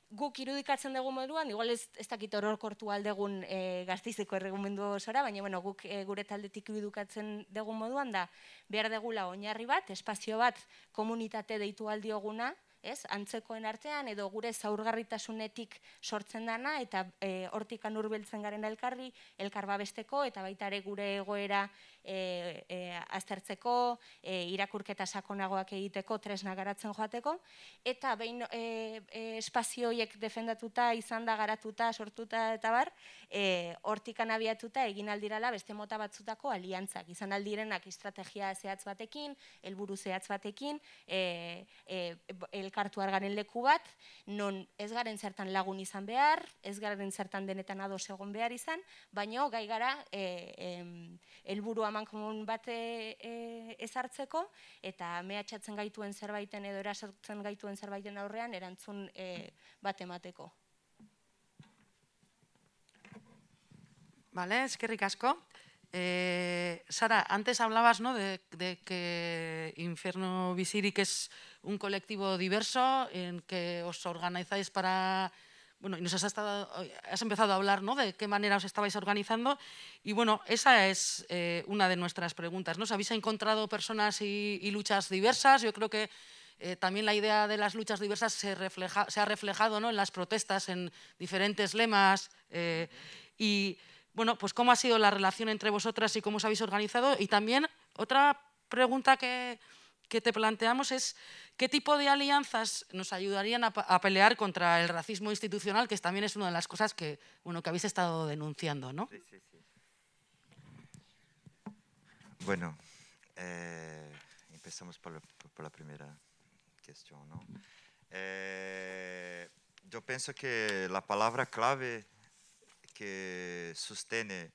guk irudikatzen dugu moduan, igual ez, ez dakit hororkortu aldegun e, gaztizeko erregumendu osora, baina bueno, guk e, gure taldetik irudikatzen dugu moduan da, behar degula oinarri bat, espazio bat komunitate deitu aldioguna, ez? Antzekoen artean edo gure zaurgarritasunetik sortzen dana eta e, hortik anurbeltzen garen elkarri, elkar babesteko eta baita ere gure egoera e, e, aztertzeko, e, irakurketa sakonagoak egiteko, tresna garatzen joateko, eta behin e, e, espazioiek defendatuta, izan da garatuta, sortuta eta bar, e, hortik anabiatuta egin aldirala beste mota batzutako aliantzak. Izan aldirenak estrategia zehatz batekin, helburu zehatz batekin, e, e, elkartu argaren leku bat, non ez garen zertan lagun izan behar, ez garen zertan denetan ados egon behar izan, baino gai gara e, helburu aman komun bat e, ezartzeko, eta mehatxatzen gaituen zerbaiten edo erasotzen gaituen zerbaiten aurrean erantzun e, bat emateko. Vale, eskerrik asko. Eh, Sara, antes hablabas ¿no? de, de, que Infierno Visirik es un colectivo diverso en que os organizáis para... Bueno, y nos has, estado, has empezado a hablar ¿no? de qué manera os estabais organizando. Y bueno, esa es eh, una de nuestras preguntas. ¿no? ¿Os habéis encontrado personas y, luchas diversas? Yo creo que eh, también la idea de las luchas diversas se, ha reflejado ¿no? en las protestas, en diferentes lemas. Eh, y bueno, pues cómo ha sido la relación entre vosotras y cómo os habéis organizado. Y también otra pregunta que, que te planteamos es qué tipo de alianzas nos ayudarían a, pelear contra el racismo institucional, que también es una de las cosas que, bueno, que habéis estado denunciando, ¿no? Sí, sí, sí. Bueno, eh, empezamos por la, por la, primera cuestión, ¿no? Eh, yo pienso que la palabra clave que sostiene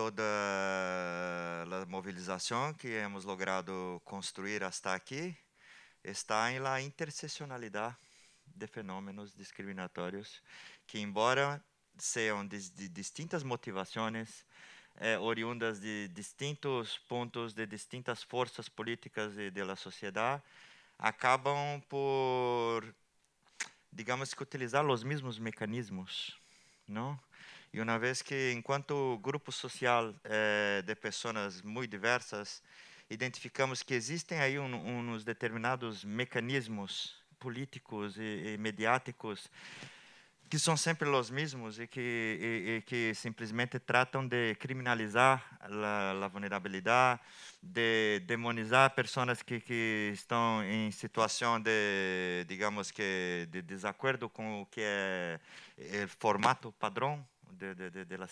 toda a movilização que hemos logrado construir hasta aqui está em la interseccionalidade de fenômenos discriminatórios que, embora sejam de, de distintas motivações, eh, oriundas de distintos pontos, de distintas forças políticas e da sociedade, acabam por, digamos que, utilizar os mesmos mecanismos, não? E uma vez que, enquanto grupo social eh, de pessoas muito diversas, identificamos que existem aí um, uns determinados mecanismos políticos e, e mediáticos que são sempre os mesmos e que, e, e que simplesmente tratam de criminalizar a, a vulnerabilidade, de demonizar pessoas que, que estão em situação de, digamos que, de desacordo com o que é o formato padrão de, de, de, la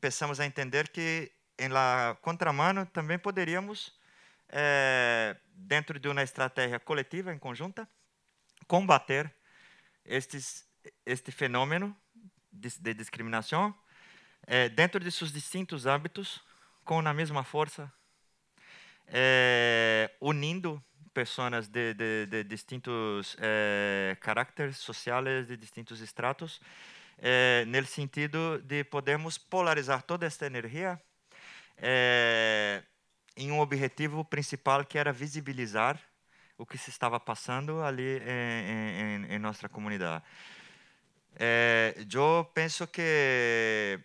começamos a entender que em la contramano também poderíamos, é, dentro de uma estratégia coletiva, em conjunta, combater estes, este fenômeno de, de discriminação é, dentro de seus distintos âmbitos, com a mesma força, unindo pessoas de, de, de distintos eh, caracteres sociais, de distintos estratos, eh, no sentido de podermos polarizar toda esta energia eh, em um objetivo principal que era visibilizar o que se estava passando ali em, em, em nossa comunidade. eu penso que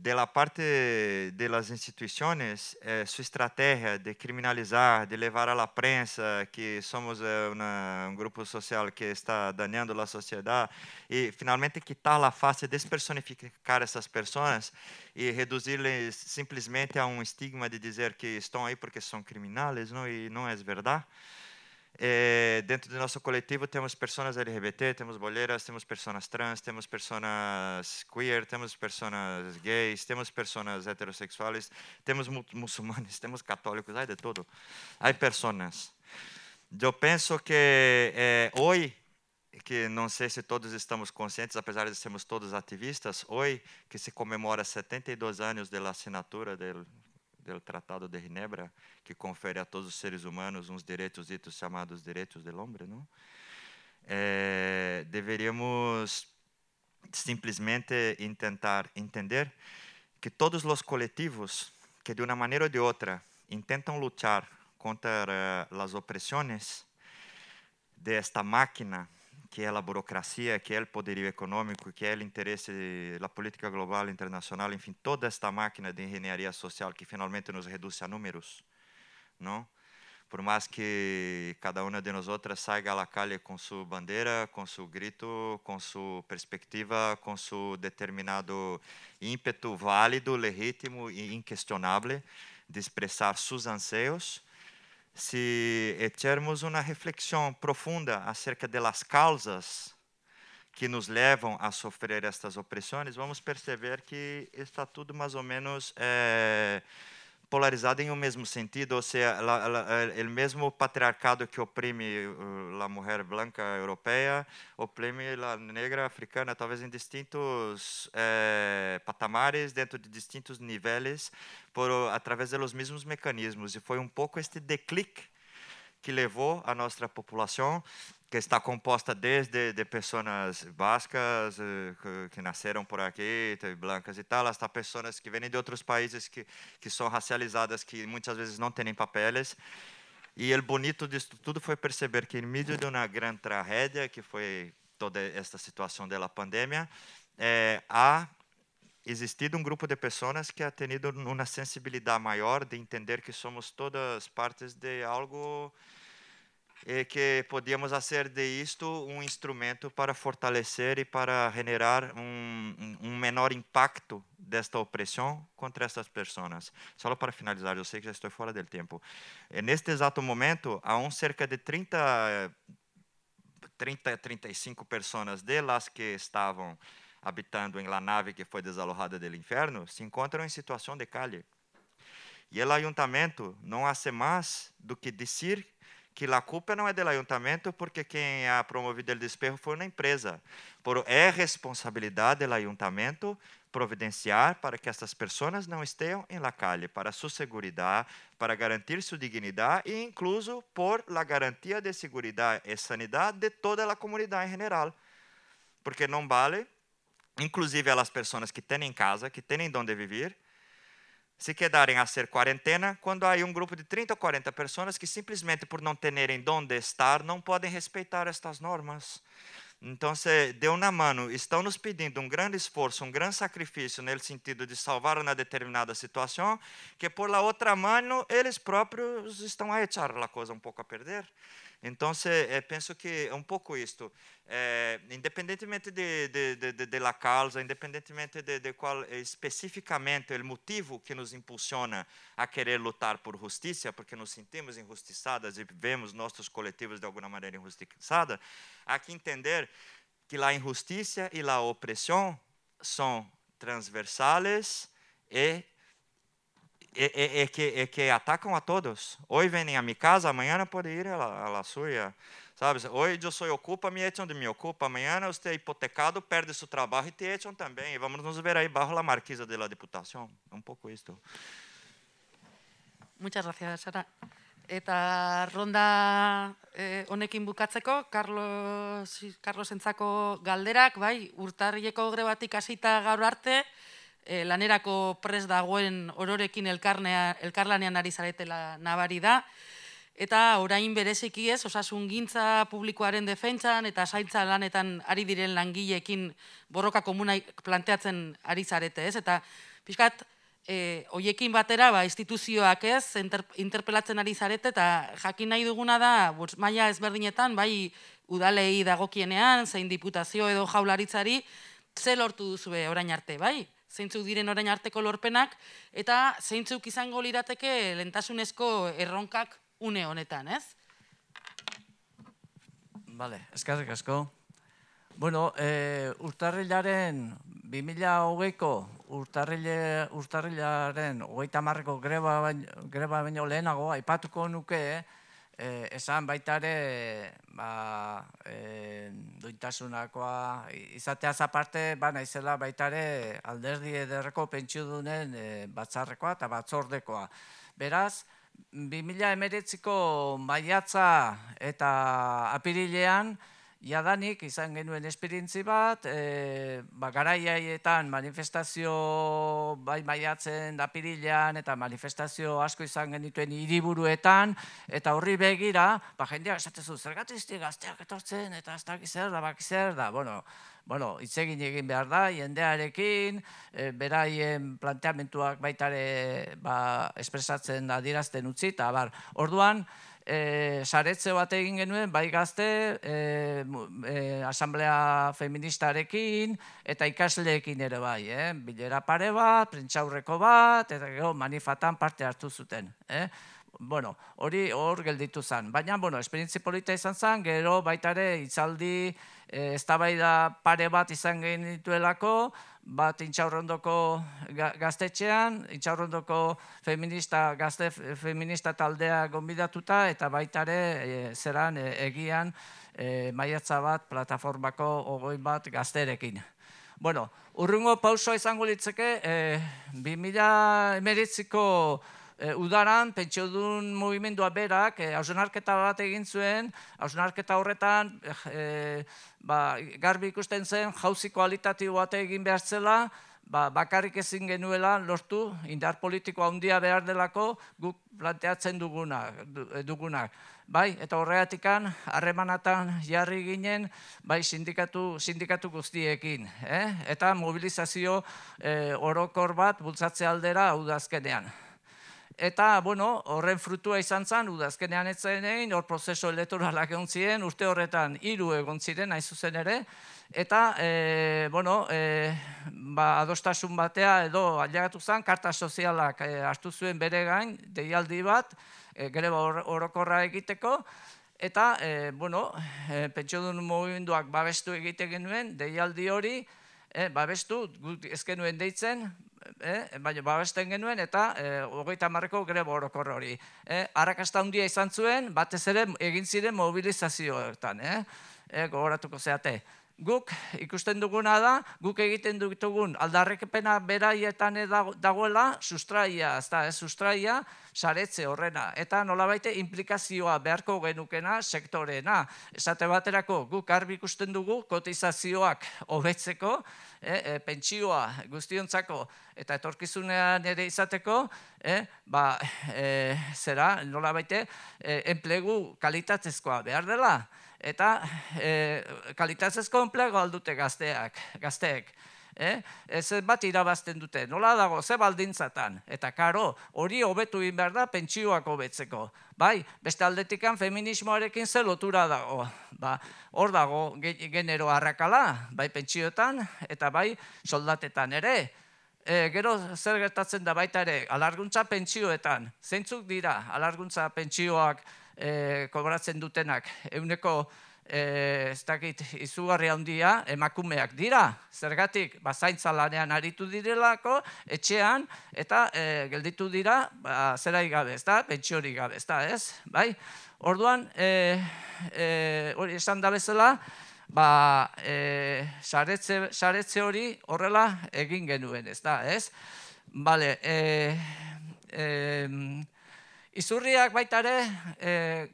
de la parte de las instituições, eh, sua estratégia de criminalizar, de levar à la prensa que somos eh, grupo social que está dañando a sociedade e finalmente quitar a face, despersonificar essas pessoas e reduzir-lhes simplesmente a um estigma de dizer que estão aí porque são criminais, não? e não é verdade. É, dentro do nosso coletivo temos pessoas LGBT, temos bolheiras, temos pessoas trans, temos pessoas queer, temos pessoas gays, temos pessoas heterossexuais, temos muçulmanos, temos católicos, há de tudo. Há pessoas. Eu penso que é, hoje, que não sei se todos estamos conscientes, apesar de sermos todos ativistas, hoje que se comemora 72 anos da assinatura do do Tratado de Ginebra, que confere a todos os seres humanos uns direitos ditos chamados direitos do homem, não? É, deveríamos simplesmente tentar entender que todos os coletivos que de uma maneira ou de outra tentam lutar contra as opressões desta máquina que é a burocracia, que é o poderio econômico, que é o interesse da política global internacional, enfim, toda esta máquina de engenharia social que finalmente nos reduz a números, não? Por mais que cada uma de nós outras saia à calle com sua bandeira, com seu grito, com sua perspectiva, com seu determinado ímpeto válido, legítimo e inquestionável de expressar seus anseios, se echarmos uma reflexão profunda acerca das causas que nos levam a sofrer estas opressões, vamos perceber que está tudo mais ou menos é, polarizado em um mesmo sentido, ou seja, o mesmo patriarcado que oprime a mulher branca europeia, oprime a negra africana, talvez em distintos é, patamares, dentro de distintos níveis, por através dos mesmos mecanismos. E foi um pouco este declique que levou a nossa população que está composta desde de pessoas bascas eh, que, nasceram por aqui, blancas e tal, hasta pessoas que vêm de outros países que que são racializadas, que muitas vezes não têm papéis. E o bonito disso tudo foi perceber que, em meio de uma grande tragédia, que foi toda esta situação da pandemia, eh, há existido um grupo de pessoas que ha tenido uma sensibilidade maior de entender que somos todas partes de algo e que podíamos fazer de isto um instrumento para fortalecer e para generar um, um menor impacto desta opressão contra essas pessoas. Só para finalizar, eu sei que já estou fora do tempo. Neste exato momento, há um cerca de 30, 30 35 pessoas delas que estavam habitando em la nave que foi desalojada do inferno se encontram em situação de calle. E o ayuntamento não hace mais do que dizer que a culpa não é do ayuntamento porque quem ha promovido o despejo foi uma empresa. Por é responsabilidade do ayuntamento providenciar para que essas pessoas não estejam em la calle, para sua segurança, para garantir sua dignidade e incluso por la garantia de segurança e sanidade de toda a comunidade em geral. Porque não vale, inclusive as pessoas que têm em casa, que têm onde viver, se quedarem a ser quarentena quando há um grupo de 30 ou 40 pessoas que simplesmente por não terem onde estar não podem respeitar estas normas. Então, de uma mão, estão nos pedindo um grande esforço, um grande sacrifício, no sentido de salvar uma determinada situação, que por la outra mão, eles próprios estão a echar a coisa um pouco a perder. Então, eh, penso que é um pouco isto. Eh, independentemente de, de, de, de, la causa, independentemente de, de qual especificamente o motivo que nos impulsiona a querer lutar por justiça, porque nos sentimos injustiçadas e vemos nossos coletivos de alguma maneira injustiçados, há que entender que a injustiça e a opressão são transversales e é, é, que, é que atacam a todos. Hoje vêm a minha casa, amanhã pode ir a sua. Sabe? Hoje eu sou ocupa, me echam de me ocupa. Amanhã você é hipotecado, perde seu trabalho e te echam também. E vamos nos ver aí bajo a marquisa da Diputação. É um pouco isto. Muchas gracias, Sara. eta ronda e, honekin bukatzeko, Carlos, Carlos entzako galderak, bai, urtarrieko grebatik hasita gaur arte, e, lanerako pres dagoen ororekin elkarnea, elkarlanean ari zaretela nabari da, eta orain bereziki ez, osasun gintza publikoaren defentsan eta zaintza lanetan ari diren langileekin borroka komuna planteatzen ari zarete ez, eta pixkat, e, oiekin batera, ba, instituzioak ez, interpelatzen ari zarete, eta jakin nahi duguna da, burs, maia ezberdinetan, bai, udalei dagokienean, zein diputazio edo jaularitzari, ze lortu duzue orain arte, bai? Zeintzuk diren orain arteko lorpenak, eta zeintzuk izango lirateke lentasunezko erronkak une honetan, ez? Bale, eskarrik asko. Bueno, e, urtarrilaren 2008ko urtarrile, urtarrilaren hogeita marreko greba, baino, greba baino lehenago, aipatuko nuke, eh, esan baita ere ba, eh, duintasunakoa izatea zaparte, ba, naizela baita ere alderdi ederreko pentsiudunen eh, batzarrekoa eta batzordekoa. Beraz, 2000 emeretziko maiatza eta apirilean, Jadanik izan genuen esperientzi bat, e, ba, garaiaietan manifestazio bai maiatzen dapirilean eta manifestazio asko izan genituen hiriburuetan eta horri begira, ba, jendeak esatezu, zergatizti gazteak etortzen eta ez dakiz da, baki zer da, bueno, bueno, itzegin egin behar da, jendearekin, e, beraien planteamentuak baitare ba, espresatzen da dirazten utzi, eta bar, orduan, e, saretze bat egin genuen, bai gazte, e, e, asamblea feministarekin eta ikasleekin ere bai, eh? bilera pare bat, printxaurreko bat, eta gero manifatan parte hartu zuten. Eh? Bueno, hori hor gelditu zen. Baina, bueno, esperientzi polita izan zen, gero baitare itzaldi, e, eztabaida pare bat izan genituelako, bat intxaurrondoko gaztetxean, intxaurrondoko feminista, gazte feminista taldea gonbidatuta, eta baitare e, zeran e, egian e, maiatza bat plataformako ogoi bat gazterekin. Bueno, urrungo pausoa izango litzeke, e, 2000 emeritziko e, udaran, pentsiodun movimendua berak, e, hausnarketa bat egin zuen, hausnarketa horretan, e, ba, garbi ikusten zen, jauzi kualitatibo bat egin behar zela, ba, bakarrik ezin genuela lortu, indar politiko handia behar delako, guk planteatzen duguna, dugunak. Bai, eta horregatikan harremanatan jarri ginen bai sindikatu, sindikatu guztiekin, eh? eta mobilizazio e, orokor bat bultzatze aldera hau da azkenean. Eta, bueno, horren frutua izan zen, udazkenean etzen egin, hor prozeso elektoralak egon ziren, urte horretan hiru egon ziren, nahi zuzen ere, eta, e, bueno, e, ba, adostasun batea edo aliagatu zen, karta sozialak e, hartu zuen bere gain, deialdi bat, e, greba orokorra egiteko, eta, e, bueno, e, pentsio movimenduak babestu egite genuen, deialdi hori, e, babestu, ezkenuen deitzen, eh, baina babesten genuen eta eh, hogeita marreko grebo orokor hori. Eh, arrakasta handia izan zuen, batez ere egin ziren mobilizazioetan, eh, eh, gogoratuko zeate. Guk ikusten duguna da, guk egiten dugun aldarrekepena beraietan dagoela sustraia, ez da, ez sustraia, saretze horrena. Eta nola baite implikazioa beharko genukena sektoreena. Esate baterako guk arbi ikusten dugu kotizazioak hobetzeko, e, e, pentsioa guztiontzako eta etorkizunean ere izateko, e, ba, e, zera, nola baite, e, enplegu kalitatezkoa behar dela. Eta e, kalitatezko enplegu aldute gazteak, gazteek eh? ez bat irabazten dute, nola dago, ze baldintzatan, eta karo, hori hobetu egin behar da pentsioak hobetzeko. Bai, beste aldetikan feminismoarekin ze lotura dago, ba, hor dago genero harrakala, bai pentsioetan, eta bai soldatetan ere, E, gero zer gertatzen da baita ere, alarguntza pentsioetan, zeintzuk dira alarguntza pentsioak e, kobratzen dutenak, euneko e, ez dakit, izugarri handia emakumeak dira. Zergatik, bazaintza lanean aritu direlako, etxean, eta e, gelditu dira, ba, zerai gabe, ez da, pentsiori gabe, ez da, ez? Bai? Orduan, e, e, hori esan da bezala, ba, e, saretze, saretze hori horrela egin genuen, ez da, ez? Bale, e, e, Izurriak baita ere, e,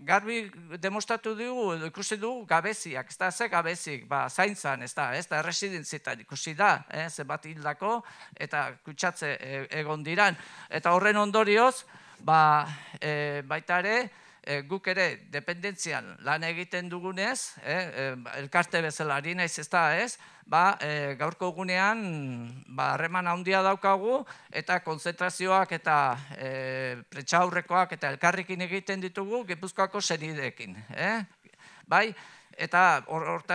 garbi demostratu dugu, edo ikusi dugu gabeziak, ez da, ze gabezik, ba, zaintzan, ez da, ez da, residentzitan ikusi da, eh, ze bat hildako, eta kutsatze e, egon diran. Eta horren ondorioz, ba, e, baita ere, e, guk ere dependentzian lan egiten dugunez, e, e, elkarte bezala ari ez da ez, ba, e, gaurko gunean ba, harreman handia daukagu eta konzentrazioak eta e, pretxaurrekoak eta elkarrekin egiten ditugu Gipuzkoako senideekin. E? Bai, eta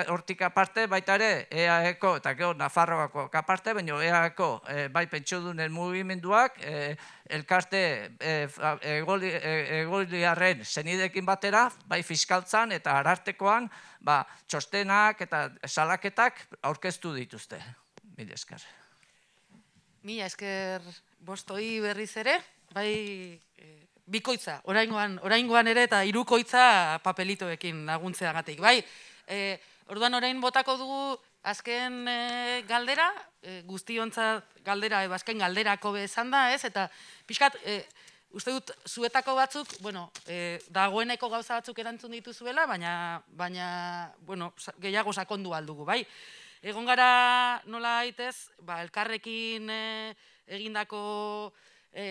hortik aparte baita ere EAEko eta gero Nafarroako aparte, baina EAEko e, bai pentsiodunen mugimenduak e, elkarte e, egoliarren zenidekin batera, bai fiskaltzan eta arartekoan ba, txostenak eta salaketak aurkeztu dituzte. Mila esker. Mila esker bostoi berriz ere, bai bikoitza, oraingoan, oraingoan ere eta hirukoitza papelitoekin laguntzeagatik, bai? E, orduan orain botako dugu azken e, galdera, e, guztiontzat galdera, e, azken galderako bezan da, ez? Eta pixkat, e, uste dut, zuetako batzuk, bueno, e, dagoeneko gauza batzuk erantzun dituzuela, baina, baina bueno, gehiago sakondu aldugu, bai? Egon gara nola aitez, ba, elkarrekin e, egindako e,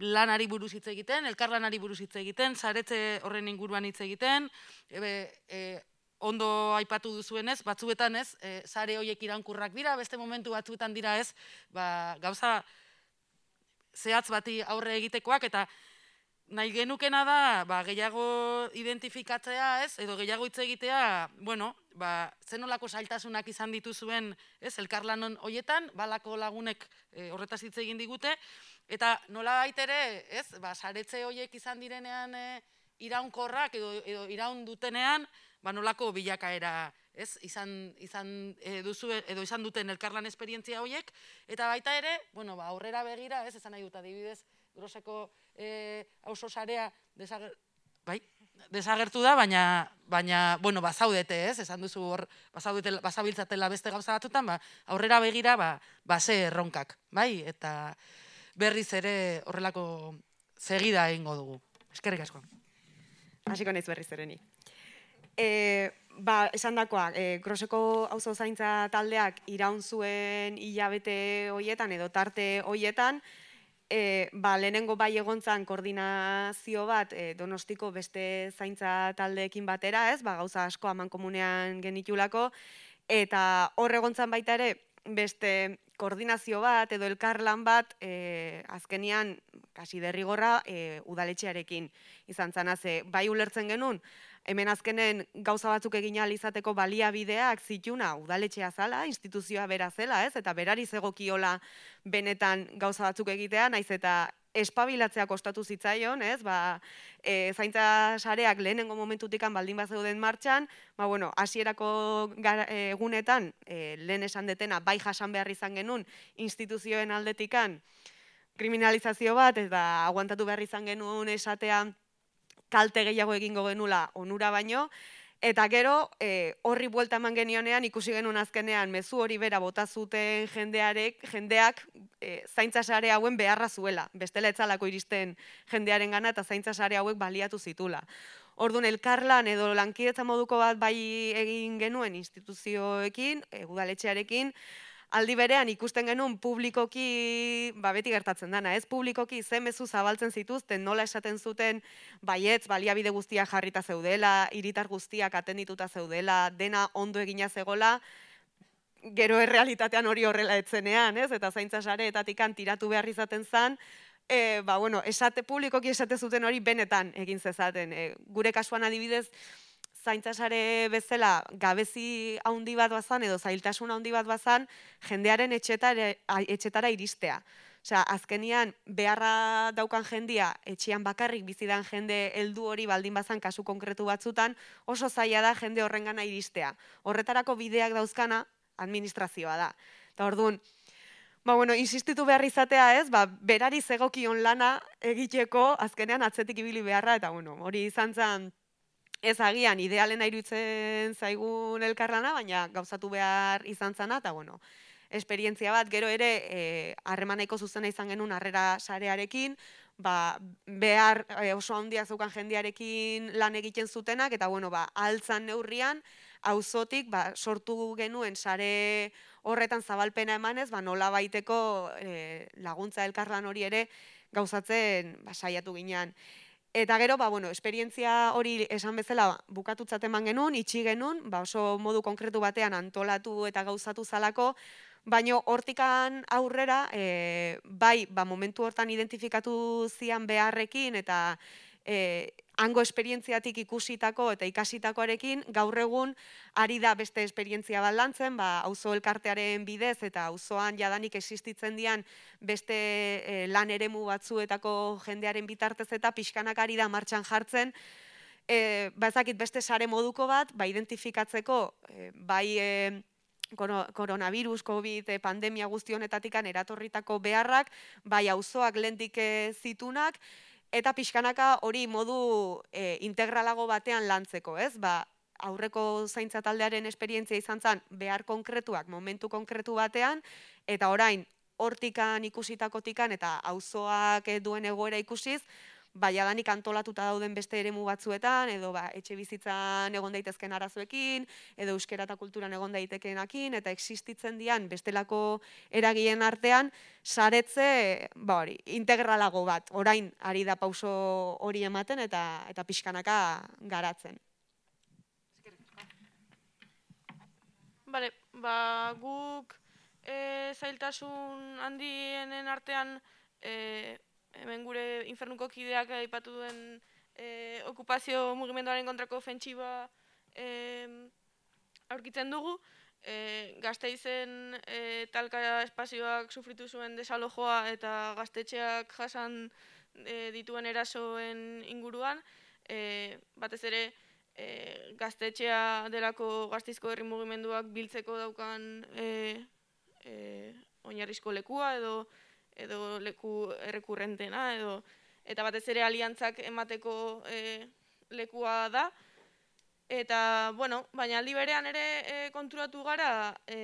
lanari buruz hitz egiten, elkarlanari buruz hitz egiten, saretze horren inguruan hitz egiten, e, ondo aipatu duzuenez, batzuetan ez, e, sare hoiek irankurrak dira, beste momentu batzuetan dira ez, ba, gauza zehatz bati aurre egitekoak, eta nahi genukena da, ba, gehiago identifikatzea ez, edo gehiago hitz egitea, bueno, ba, zenolako sailtasunak izan dituzuen, ez, elkarlanon hoietan, balako lagunek e, horretaz hitz egin digute, Eta nola baitere, ez, ba, saretze horiek izan direnean e, iraunkorrak edo, edo iraun dutenean, ba, nolako bilakaera ez, izan, izan e, duzu, edo izan duten elkarlan esperientzia horiek, eta baita ere, bueno, ba, aurrera begira, ez, esan nahi dut, adibidez, groseko e, auso sarea desager, bai, desagertu da, baina, baina bueno, bazaudete, ez, esan duzu hor, bazabiltzatela beste gauza batutan, ba, aurrera begira, ba, ba ze erronkak, bai, eta, berriz ere horrelako segida egingo dugu. Eskerrik asko. Hasiko naiz berriz ere ni. E, ba, esan dakoa, e, groseko auzo zaintza taldeak iraun zuen hilabete hoietan edo tarte hoietan, e, ba, lehenengo bai egontzan koordinazio bat e, donostiko beste zaintza taldeekin batera, ez, ba, gauza asko aman komunean genitulako, eta hor egontzan baita ere, beste koordinazio bat edo elkarlan bat e, azkenian kasi derrigorra e, udaletxearekin izan zanaze bai ulertzen genuen hemen azkenen gauza batzuk egin izateko baliabideak zituna udaletxea zala, instituzioa bera zela, ez? Eta berari zegokiola benetan gauza batzuk egitea, naiz eta espabilatzea kostatu zitzaion, ez? Ba, e, zaintza sareak lehenengo momentutikan baldin bat zeuden martxan, ba, bueno, hasierako egunetan, e, lehen esan detena, bai jasan behar izan genuen, instituzioen aldetikan, kriminalizazio bat, eta aguantatu behar izan genuen esatea, kalte gehiago egingo genula onura baino, Eta gero, e, horri buelta eman genionean, ikusi genuen azkenean, mezu hori bera bota zuten jendearek, jendeak e, zaintza sare hauen beharra zuela. Bestela etzalako iristen jendearen gana eta zaintza sare hauek baliatu zitula. Orduan, elkarlan edo lankidetza moduko bat bai egin genuen instituzioekin, e, udaletxearekin, aldi berean ikusten genuen publikoki, ba beti gertatzen dana, ez publikoki zen mezu zabaltzen zituzten, nola esaten zuten baietz baliabide guztia jarrita zeudela, hiritar guztiak atendituta zeudela, dena ondo egina zegola, gero errealitatean hori horrela etzenean, ez? Eta zaintza sareetatik tiratu behar izaten zen, e, ba, bueno, esate publikoki esate zuten hori benetan egin zezaten. E, gure kasuan adibidez, zaintzasare bezala gabezi handi bat bazan edo zailtasun handi bat bazan jendearen etxetara, etxetara iristea. Osea, azkenian beharra daukan jendia etxean bakarrik bizidan jende heldu hori baldin bazan kasu konkretu batzutan oso zaila da jende horrengana iristea. Horretarako bideak dauzkana administrazioa da. Eta orduan, ba bueno, insistitu behar izatea, ez? Ba, berari zegokion lana egiteko azkenean atzetik ibili beharra eta bueno, hori izantzan ez agian idealena irutzen zaigun elkarlana, baina gauzatu behar izan zana, eta bueno, esperientzia bat, gero ere, e, harremaneko zuzena izan genuen harrera sarearekin, ba, behar e, oso handia zeukan jendearekin lan egiten zutenak, eta bueno, ba, altzan neurrian, auzotik ba, sortu genuen sare horretan zabalpena emanez, ba, nola baiteko e, laguntza elkarlan hori ere gauzatzen ba, saiatu ginean. Eta gero, ba, bueno, esperientzia hori esan bezala bukatutzat eman genuen, itxi genuen, ba, oso modu konkretu batean antolatu eta gauzatu zalako, baino hortikan aurrera, e, bai, ba, momentu hortan identifikatu zian beharrekin eta e, hango esperientziatik ikusitako eta ikasitakoarekin gaur egun ari da beste esperientzia bat lantzen, ba, auzo elkartearen bidez eta auzoan jadanik existitzen dian beste e, lan eremu batzuetako jendearen bitartez eta pixkanak ari da martxan jartzen, e, ba ezakit beste sare moduko bat, ba identifikatzeko, e, bai e, koronavirus, COVID, pandemia guztionetatikan eratorritako beharrak, bai auzoak lendik zitunak, eta pixkanaka hori modu e, integralago batean lantzeko, ez? Ba, aurreko zaintza taldearen esperientzia izan zen behar konkretuak momentu konkretu batean, eta orain hortikan ikusitakotikan eta auzoak duen egoera ikusiz, baia danik antolatuta dauden beste eremu batzuetan, edo ba, etxe bizitzan egon daitezken arazoekin, edo euskera eta kulturan egon daitekenakin, eta existitzen dian bestelako eragien artean, saretze ba, hori, integralago bat, orain ari da pauso hori ematen eta eta pixkanaka garatzen. Bale, ba, guk e, zailtasun handienen artean e, hemen gure infernuko kideak aipatu duen e, okupazio mugimenduaren kontrako ofentsiba e, aurkitzen dugu. E, gazteizen e, talka espazioak sufritu zuen desalojoa eta gaztetxeak jasan e, dituen erasoen inguruan. E, batez ere, e, gaztetxea delako gaztizko herri mugimenduak biltzeko daukan e, e, oinarrizko lekua edo edo leku errekurrentena edo eta batez ere aliantzak emateko e, lekua da eta bueno, baina aldi berean ere e, konturatu gara e,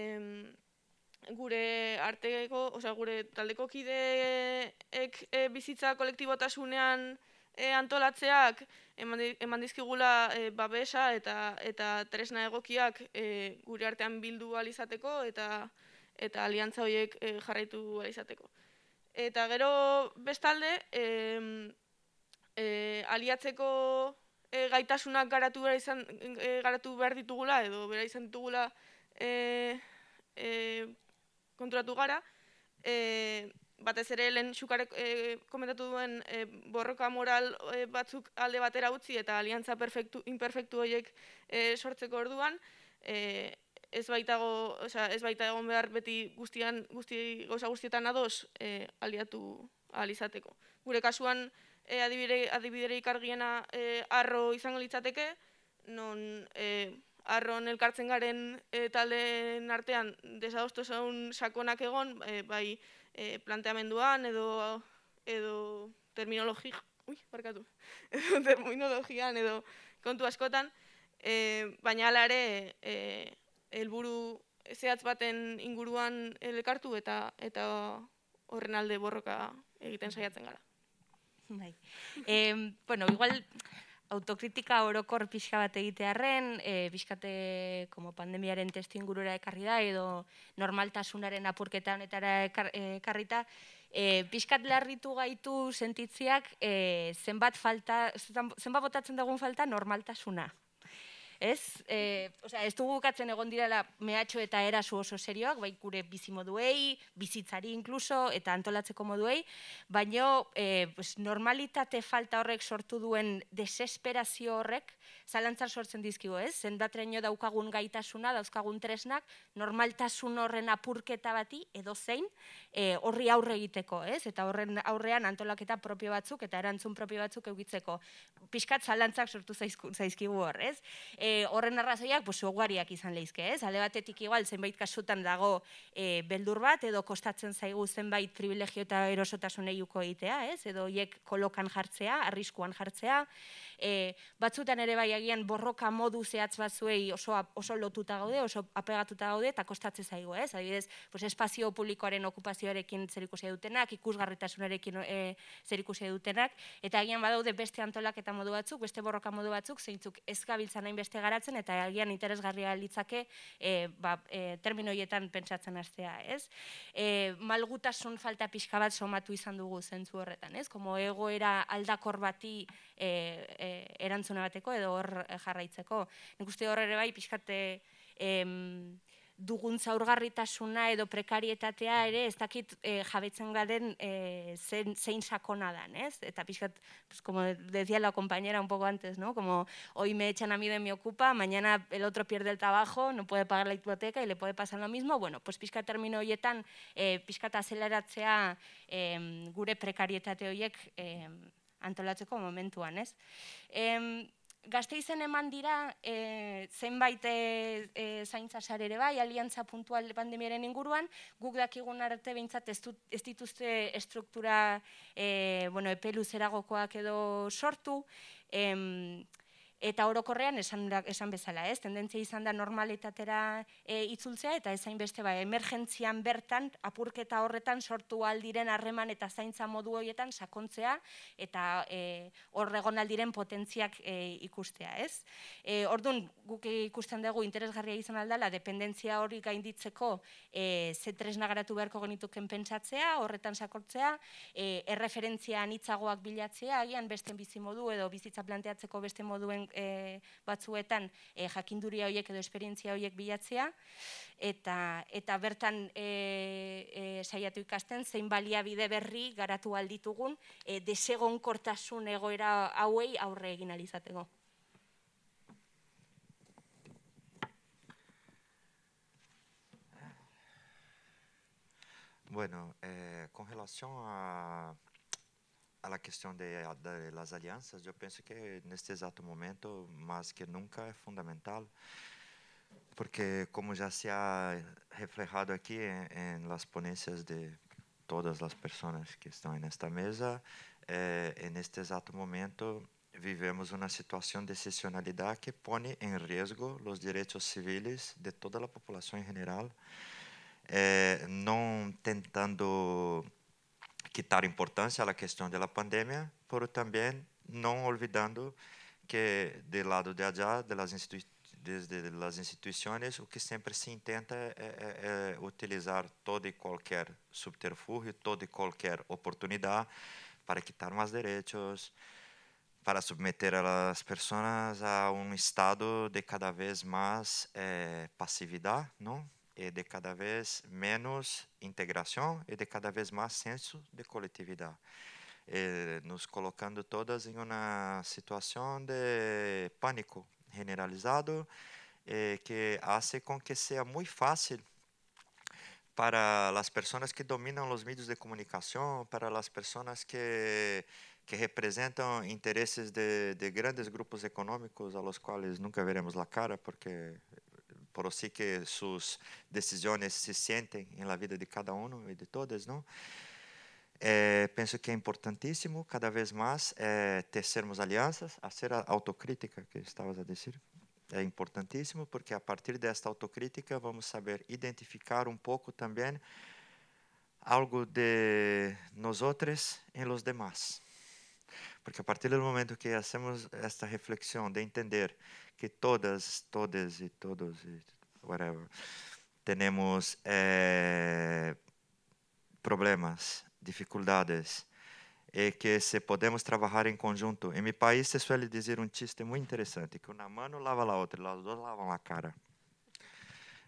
gure arteko, osea gure taldeko kideek e, bizitza kolektibotasunean e, antolatzeak eman dizkigula e, babesa eta eta tresna egokiak e, gure artean bildu alizateko eta eta aliantza horiek e, jarraitu alizateko. Eta gero bestalde, e, e, aliatzeko e, gaitasunak garatu behar, izan, e, garatu behar ditugula, edo behar izan ditugula e, e, konturatu gara, e, batez ere lehen xukarek e, komentatu duen e, borroka moral e, batzuk alde batera utzi eta aliantza perfektu, imperfektu horiek e, sortzeko orduan, e, ez baitago, osea, ez baita egon behar beti guztian, guzti, gauza guztietan ados e, aliatu alizateko. Gure kasuan e, adibide, adibidere ikargiena e, arro izango litzateke, non e, arron elkartzen garen e, taldeen artean desadosto zaun sakonak egon, e, bai e, planteamenduan edo edo terminologi, ui, barkatu, terminologian edo kontu askotan, e, baina ala ere e, helburu zehatz baten inguruan elkartu eta eta horren alde borroka egiten saiatzen gara. Bai. Eh, bueno, igual autokritika orokor pixka bat egitearren, e, pixkate como pandemiaren testu ingurura ekarri da, edo normaltasunaren apurketa honetara ekarrita, e, pixkat larritu gaitu sentitziak e, zenbat falta, zenbat botatzen dugun falta normaltasuna ez? E, osea, ez dugu katzen egon direla mehatxo eta erasu oso serioak, bai gure bizimoduei, bizitzari inkluso, eta antolatzeko moduei, baino e, pues, normalitate falta horrek sortu duen desesperazio horrek, zalantzar sortzen dizkigu, ez? Zendatreño daukagun gaitasuna, dauzkagun tresnak, normaltasun horren apurketa bati, edo zein, e, horri aurre egiteko, ez? Eta horren aurrean antolaketa propio batzuk, eta erantzun propio batzuk eukitzeko. Piskat zalantzak sortu zaizkigu hor, ez? E, e, horren arrazoiak pues, ugariak izan lehizke, ez? Alde batetik igual zenbait kasutan dago e, beldur bat, edo kostatzen zaigu zenbait privilegio eta erosotasun egiuko egitea, ez? Edo hiek kolokan jartzea, arriskuan jartzea, e, batzutan ere bai agian borroka modu zehatz batzuei oso, oso lotuta gaude, oso apegatuta gaude, eta kostatzen zaigu, ez? Adibidez, pues, espazio publikoaren okupazioarekin zer dutenak, ikusgarritasunarekin e, zer dutenak, eta agian badaude beste antolak eta modu batzuk, beste borroka modu batzuk, zeintzuk ez gabiltzan hain beste garatzen, eta agian interesgarria litzake e, ba, e, terminoietan pentsatzen hastea, ez? E, malgutasun falta pixka bat somatu izan dugu zentzu horretan, ez? Como egoera aldakor bati e, e, erantzuna bateko edo hor jarraitzeko. Nik uste hor ere bai pixkate em, dugun zaurgarritasuna edo prekarietatea ere ez dakit e, jabetzen garen e, zein sakona dan, ez? Eta pixkat, pues, como decía la compañera un poco antes, ¿no? Como hoy me echan a mí de mi ocupa, mañana el otro pierde el trabajo, no puede pagar la hipoteca y le puede pasar lo mismo. Bueno, pues pixkat termino hoietan, e, pixkat azeleratzea e, gure prekarietate horiek e, antolatzeko momentuan, ez? Em, Gazteizen eman dira e, zenbait e, e, zaintza ere bai, aliantza puntual pandemiaren inguruan, guk dakigun arte behintzat ez, ez dituzte estruktura e, bueno, epeluzeragokoak edo sortu, em, eta orokorrean esan, esan bezala, ez? Tendentzia izan da normalitatera e, itzultzea eta ezain beste ba, emergentzian bertan apurketa horretan sortu aldiren harreman eta zaintza modu horietan sakontzea eta e, horregon aldiren potentziak e, ikustea, ez? E, Orduan, guk ikusten dugu interesgarria izan aldala, dependentzia hori gainditzeko e, zetresna garatu beharko genituken pentsatzea, horretan sakortzea, e, erreferentzia anitzagoak bilatzea, agian beste bizi modu edo bizitza planteatzeko beste moduen e, batzuetan e, jakinduria horiek edo esperientzia horiek bilatzea eta eta bertan e, e, saiatu ikasten zein baliabide berri garatu alditugun e, desegonkortasun egoera hauei aurre egin alizateko. Bueno, eh, con relación a a la cuestión de, de, las alianzas, yo pienso que en este exacto momento, más que nunca, es fundamental, porque como ya se ha reflejado aquí en, en las ponencias de todas las personas que están en esta mesa, eh, en este exacto momento vivemos una situación de excepcionalidad que pone en riesgo los derechos civiles de toda la población en general, eh, no tentando quitar importância à questão da pandemia, pero também não olvidando que do lado de allá, de las desde as instituições, o que sempre se intenta é, é, é, utilizar todo e qualquer subterfúgio, toda e qualquer oportunidade para quitar mais direitos, para submeter as pessoas a um estado de cada vez mais é, passividade, não? De cada vez menos integração e de cada vez mais senso de coletividade. Nos colocando todas em uma situação de pânico generalizado que hace com que seja muito fácil para as pessoas que dominam os meios de comunicação, para as pessoas que que representam interesses de, de grandes grupos econômicos a los quais nunca veremos a cara porque por así que sus decisiones se sienten en la vida de cada uno y de todas, ¿no? Eh, penso que é importantíssimo cada vez mais eh, tecermos alianças, fazer a autocrítica que estavas a dizer. É importantíssimo porque a partir desta autocrítica vamos saber identificar um pouco também algo de nós outros em los demás. Porque a partir do momento que hacemos esta reflexão de entender que todas, todas e todos, whatever, temos é, problemas, dificuldades, e que se podemos trabalhar em conjunto. Em meu país se suele dizer um chiste muito interessante, que uma mão lava a outra, as duas lavam a cara.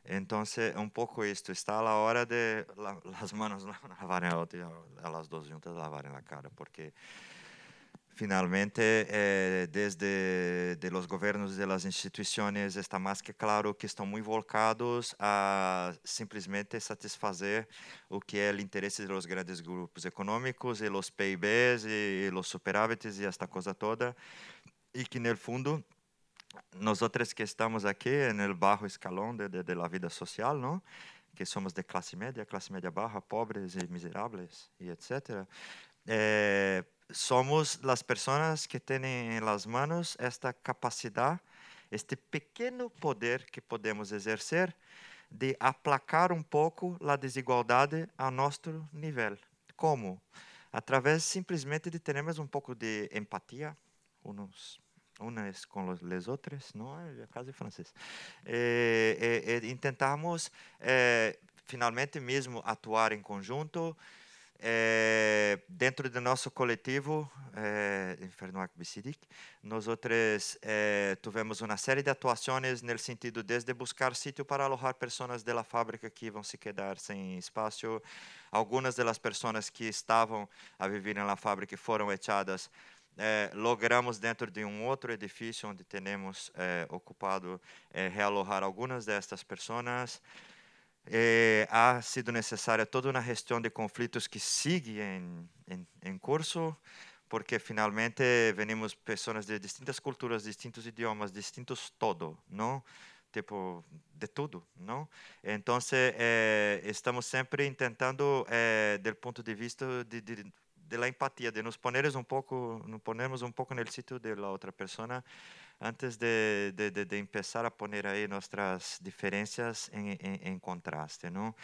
Então, é um pouco isto. Está a hora de as mãos lavarem a outra e as duas juntas lavarem a cara, porque Finalmente, eh, desde de los gobiernos de las instituciones está más que claro que estão muito volcados a simplesmente satisfazer o que é o de los grandes grupos econômicos e los PIBs e los superávites e esta coisa toda, e que no fundo nosotros que estamos aquí en el bajo escalón de, de, la vida social, ¿no? que somos de clase media, clase media baja, pobres y miserables, y etc., somos las personas que tienen en las manos esta capacidad, este pequeño poder que podemos ejercer de aplacar um pouco a desigualdade a nosso nível. Como? Através simplesmente de termos um pouco de empatia uns unas com os outros, não é quase francês. E, e, e tentarmos eh, finalmente mesmo atuar em conjunto, é, dentro do nosso coletivo, é, Inferno Bicidic, nós outros é, tivemos uma série de atuações no sentido desde buscar sítio para alojar pessoas da fábrica que vão se quedar sem espaço. Algumas das pessoas que estavam a viver na fábrica foram echadas. Logramos dentro de um outro edifício onde temos ocupado realojar algumas destas pessoas eh, ha sido necessária toda uma gestão de conflitos que sigue em curso, porque finalmente venimos pessoas de distintas culturas, distintos idiomas, distintos todo, não? Tipo, de tudo, não? Então eh, estamos sempre tentando eh, é, del ponto de vista de, de, de de nos ponernos um pouco nos ponernos um pouco no sítio da outra pessoa antes de, de, de, de, a poner aí nossas diferenças em, em, em contraste. Não?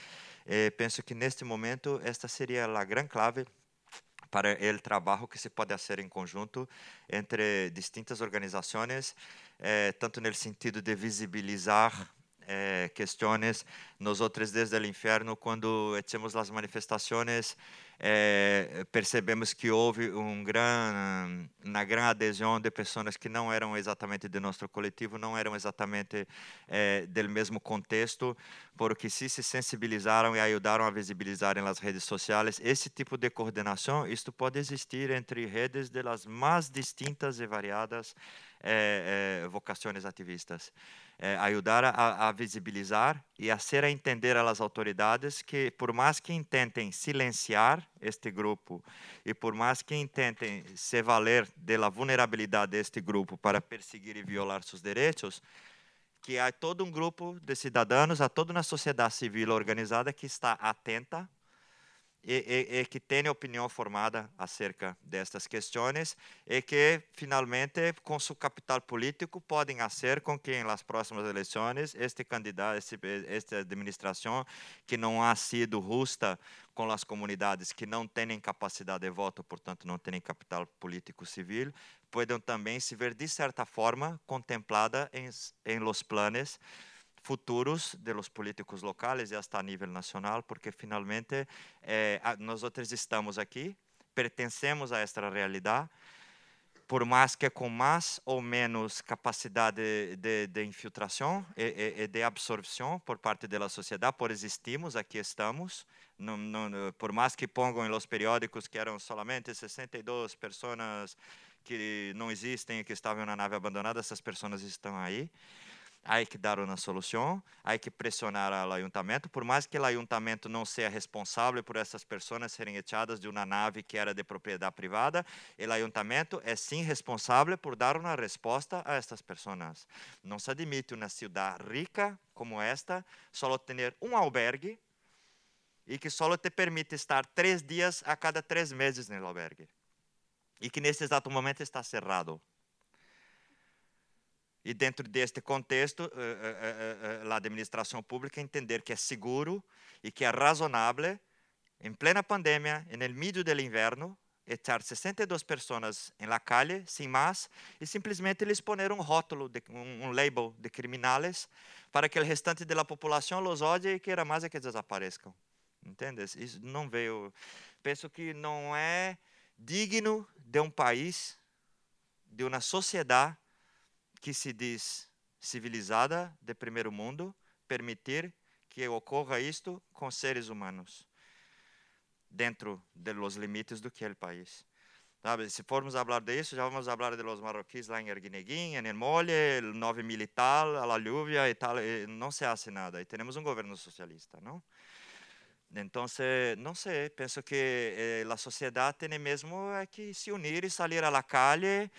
Eh, penso que neste momento esta seria a grande clave para o trabalho que se pode fazer em conjunto entre distintas organizações, eh, tanto no sentido de visibilizar eh, questões, nós outros desde o inferno, quando temos as manifestações é, percebemos que houve um gran, uma grande adesão de pessoas que não eram exatamente de nosso coletivo, não eram exatamente é, do mesmo contexto, porque se se sensibilizaram e ajudaram a visibilizar nas redes sociais esse tipo de coordenação, isto pode existir entre redes das mais distintas e variadas é, vocações ativistas eh, ajudar a, a, visibilizar e a ser a entender às autoridades que, por mais que intentem silenciar este grupo e por mais que intentem se valer da vulnerabilidade deste grupo para perseguir e violar seus direitos, que há todo um grupo de cidadãos, há toda uma sociedade civil organizada que está atenta e, e, e, que tem opinião formada acerca destas questões e que, finalmente, com seu capital político, podem fazer com que, nas próximas eleições, este candidato, este, esta administração, que não ha sido justa com as comunidades que não têm capacidade de voto, portanto, não têm capital político civil, podem também se ver, de certa forma, contemplada em, em los planos futuros de los políticos locales e hasta a nível nacional, porque finalmente eh, nós outros estamos aqui, pertencemos a esta realidade, por mais que com mais ou menos capacidade de, de infiltração e, de absorção por parte da sociedade, por existirmos, aqui estamos, não, não, por mais que pongam em los periódicos que eram somente 62 pessoas que não existem que estavam na nave abandonada, essas pessoas estão aí há que dar uma solução, há que pressionar o ayuntamento, por mais que o ayuntamento não seja responsável por essas pessoas serem echadas de uma nave que era de propriedade privada, o ayuntamento é sim responsável por dar uma resposta a estas pessoas. Não se admite uma cidade rica como esta só ter um albergue e que só te permite estar três dias a cada três meses no albergue. E que nesse exato momento está cerrado e dentro deste contexto, uh, uh, uh, a administração pública entender que é seguro e que é razonável, em plena pandemia, no meio do inverno, echar 62 pessoas em la calle, sem mais, e simplesmente eles poner um rótulo, de, um, um, label de criminais, para que o restante da população os odie e queira mais é que desapareçam. Entendes? Isso não veio. Penso que não é digno de um país, de uma sociedade que se diz civilizada de primeiro mundo permitir que ocorra isto com seres humanos dentro dos limites do que é o país. Sabe, se formos falar disso, já vamos falar de los marroquíes lá em Erguineguín, em Mole, el 9 militar, a la lluvia e tal, e não se hace nada. E temos um governo socialista, não? Entonces, no sé, pienso que eh, la sociedad tiene mismo eh, que se unir y salir a la calle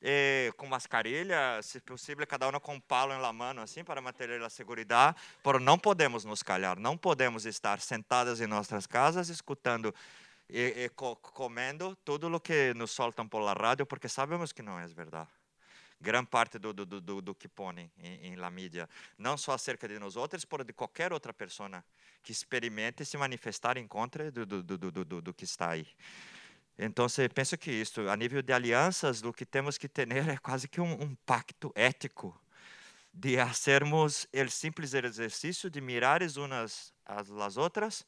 eh, con mascarilla, si posible, cada uno con un palo en la mano, así, para mantener la seguridad. Pero no podemos nos callar, no podemos estar sentadas en nuestras casas escuchando e, e co comendo tudo o que nos soltam por la rádio, porque sabemos que não é verdade. Grande parte do, do, do, do que põem em, la mídia, não só acerca de nós outros, mas de qualquer outra pessoa que experimente se manifestar em contra do, do, do, do, do, do que está aí. Então, penso que isso, a nível de alianças, o que temos que ter é quase que um, um pacto ético de fazermos o simples exercício de mirar umas as outras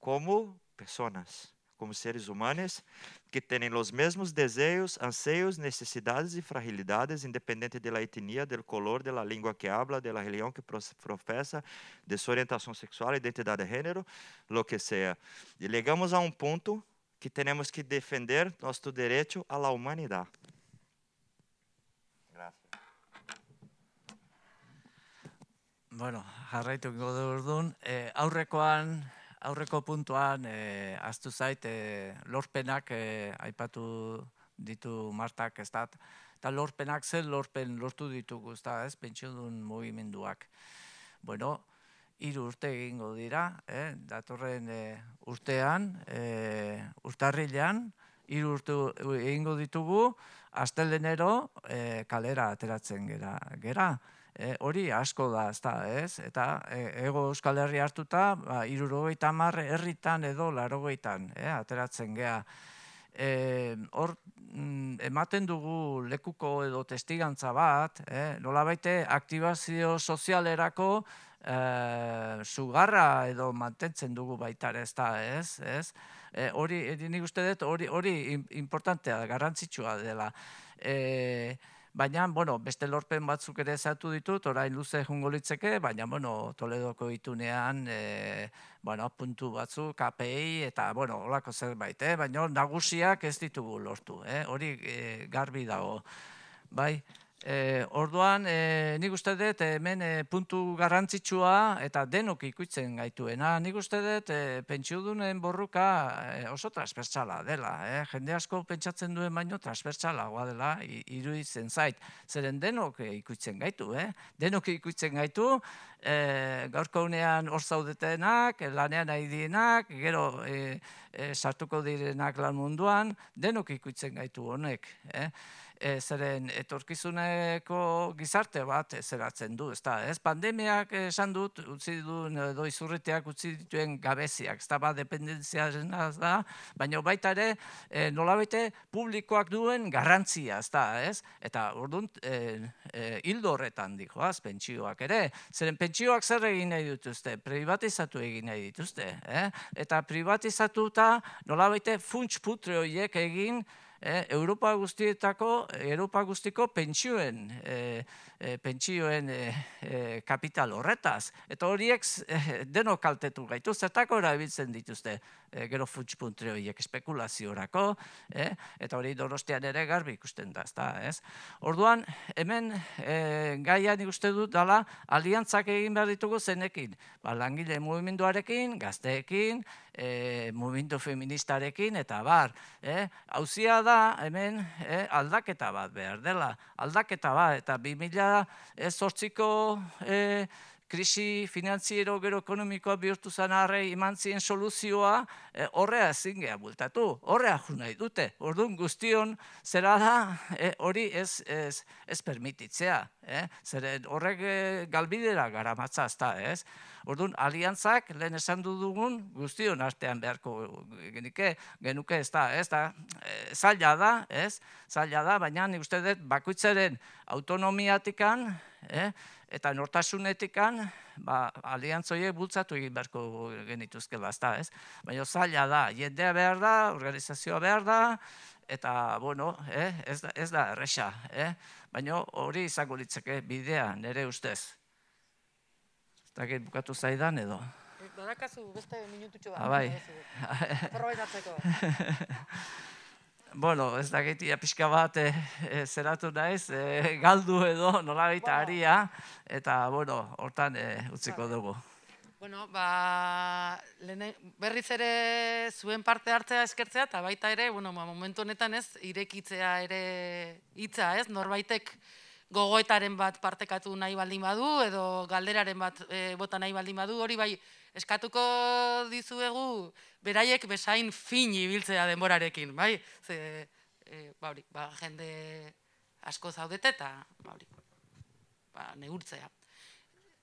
como pessoas como seres humanos que têm os mesmos desejos, anseios, necessidades e fragilidades, independente da etnia, do color, da língua que habla, da religião que professa, de sua orientação sexual, identidade de gênero, lo que seja. E chegamos a um ponto que temos que defender nosso direito à humanidade. Bueno, jarraituko dut eh, aurrekoan aurreko puntuan e, aztu zait e, lorpenak e, aipatu ditu Martak ez da, eta lorpenak zen lorpen lortu ditugu, ez da, ez, pentsiodun mugimenduak. Bueno, hiru urte egingo dira, eh, datorren e, urtean, e, urtarrilean, hiru urte egingo ditugu, astelenero e, kalera ateratzen gera. gera e, hori asko da, ez da, ez? Eta e, ego euskal herri hartuta, ba, irurogeita marre herritan edo larogeitan, e, ateratzen gea. E, hor, mm, ematen dugu lekuko edo testigantza bat, e, nola baite aktibazio sozialerako e, sugarra edo mantentzen dugu baita ez da, ez? ez? E, hori, nik uste dut, hori, hori importantea, garrantzitsua dela. E, Baina, bueno, beste lorpen batzuk ere zatu ditut, orain luze jungo litzeke, baina, bueno, Toledoko itunean, e, bueno, puntu batzu, KPI, eta, bueno, holako zerbait, eh? baina nagusiak ez ditugu lortu, eh? hori e, garbi dago. Bai, E, orduan, e, nik uste dut hemen e, puntu garrantzitsua eta denok ikutzen gaituena. Nik uste dut e, pentsiudunen borruka e, oso transbertsala dela. E, jende asko pentsatzen duen baino transbertsala dela, iruditzen zait. Zeren denok e, ikutzen gaitu, eh? denok ikutzen gaitu, e, gaurko unean hor zaudetenak, lanean nahi dienak, gero e, e, sartuko direnak lan munduan, denok ikutzen gaitu honek. Eh? E, zeren etorkizuneko gizarte bat zeratzen du, ezta, ez? Pandemiak esan dut utzi du edo izurriteak utzi dituen gabeziak, ezta ba dependentziaren da, baina baita ere e, nolabete publikoak duen garrantzia, ezta, ez? Eta ordun e, e, hildo horretan dijoaz pentsioak ere, zeren pentsioak zer egin nahi dituzte, privatizatu egin nahi dituzte, eh? Eta privatizatuta nolabete funts putre horiek egin eh, Europa guztietako, Europa guztiko pentsioen, eh, eh, pentsioen eh, eh, kapital horretaz. Eta horiek eh, deno kaltetu gaitu, zertako erabiltzen dituzte eh, gero funtspuntre horiek espekulaziorako, eh, eta hori donostian ere garbi ikusten da, ezta, ez? Orduan, hemen eh, gaian ikuste dut dala, aliantzak egin behar ditugu zenekin, ba, langile movimenduarekin, gazteekin, e, movimendu feministarekin, eta bar, e, hauzia da hemen e, aldaketa bat behar dela, aldaketa bat, eta 2000 ez sortziko e, krisi finantziero gero ekonomikoa bihurtu zan harre iman zien soluzioa e, horrea ezin geha bultatu, horrea nahi dute. Orduan guztion zera da e, hori ez, ez, ez permititzea. Eh? Zer horrek e, galbidera gara matzazta, ez? Orduan, aliantzak, lehen esan dugun, guztion artean beharko genike, genuke ez da, ez da, e, zaila da, ez? Zaila da, baina nik uste dut bakoitzaren autonomiatikan, eh? Eta nortasunetikan, ba, aliantzoiek bultzatu egin beharko genituzkela, ez da, ez? Baina zaila da, jendea behar da, organizazioa behar da, eta, bueno, eh? ez, da, ez da erresa, eh? baina hori izango litzeke bidea, nire ustez. Ez da, bukatu zaidan edo. Badakazu beste minututxo bat. Abai. bueno, ez da gehiagia pixka bat e, zeratu naiz, e, galdu edo nola gaita aria, eta, bueno, hortan e, utziko dugu. Bueno, ba, lehene, berriz ere zuen parte hartzea eskertzea, eta baita ere, bueno, ba, momentu honetan ez, irekitzea ere hitza, ez, norbaitek gogoetaren bat partekatu nahi baldin badu, edo galderaren bat e, bota nahi baldin badu, hori bai, eskatuko dizuegu, beraiek besain fin ibiltzea denborarekin, bai? Ze, e, ba, hori, ba, jende asko zaudete eta, ba, hori, ba, neurtzea.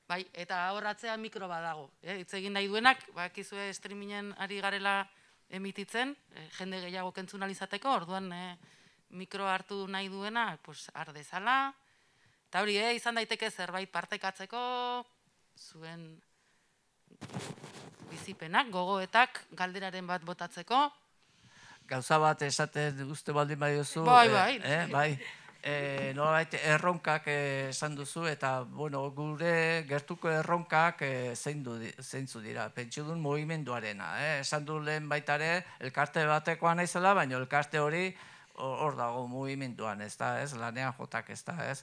Bai, eta horratzea mikro badago. Eh? Itz egin nahi duenak, bakizue streamingen ari garela emititzen, eh, jende gehiago kentzun alizateko, orduan eh, mikro hartu nahi duenak, pues, ardezala. Eta hori, eh, izan daiteke zerbait partekatzeko, zuen bizipenak, gogoetak, galderaren bat botatzeko. Gauza bat esaten uste baldin bai duzu. Bai, eh, bai. Eh, bai. E, nolabait erronkak eh, esan duzu eta bueno, gure gertuko erronkak e, zein du, zeintzu dira, pentsudun mugimenduarena. Eh? Esan du lehen baitare elkarte batekoa naizela, baina elkarte hori hor dago mugimenduan, ez da, ez, lanean jotak, ez da, ez.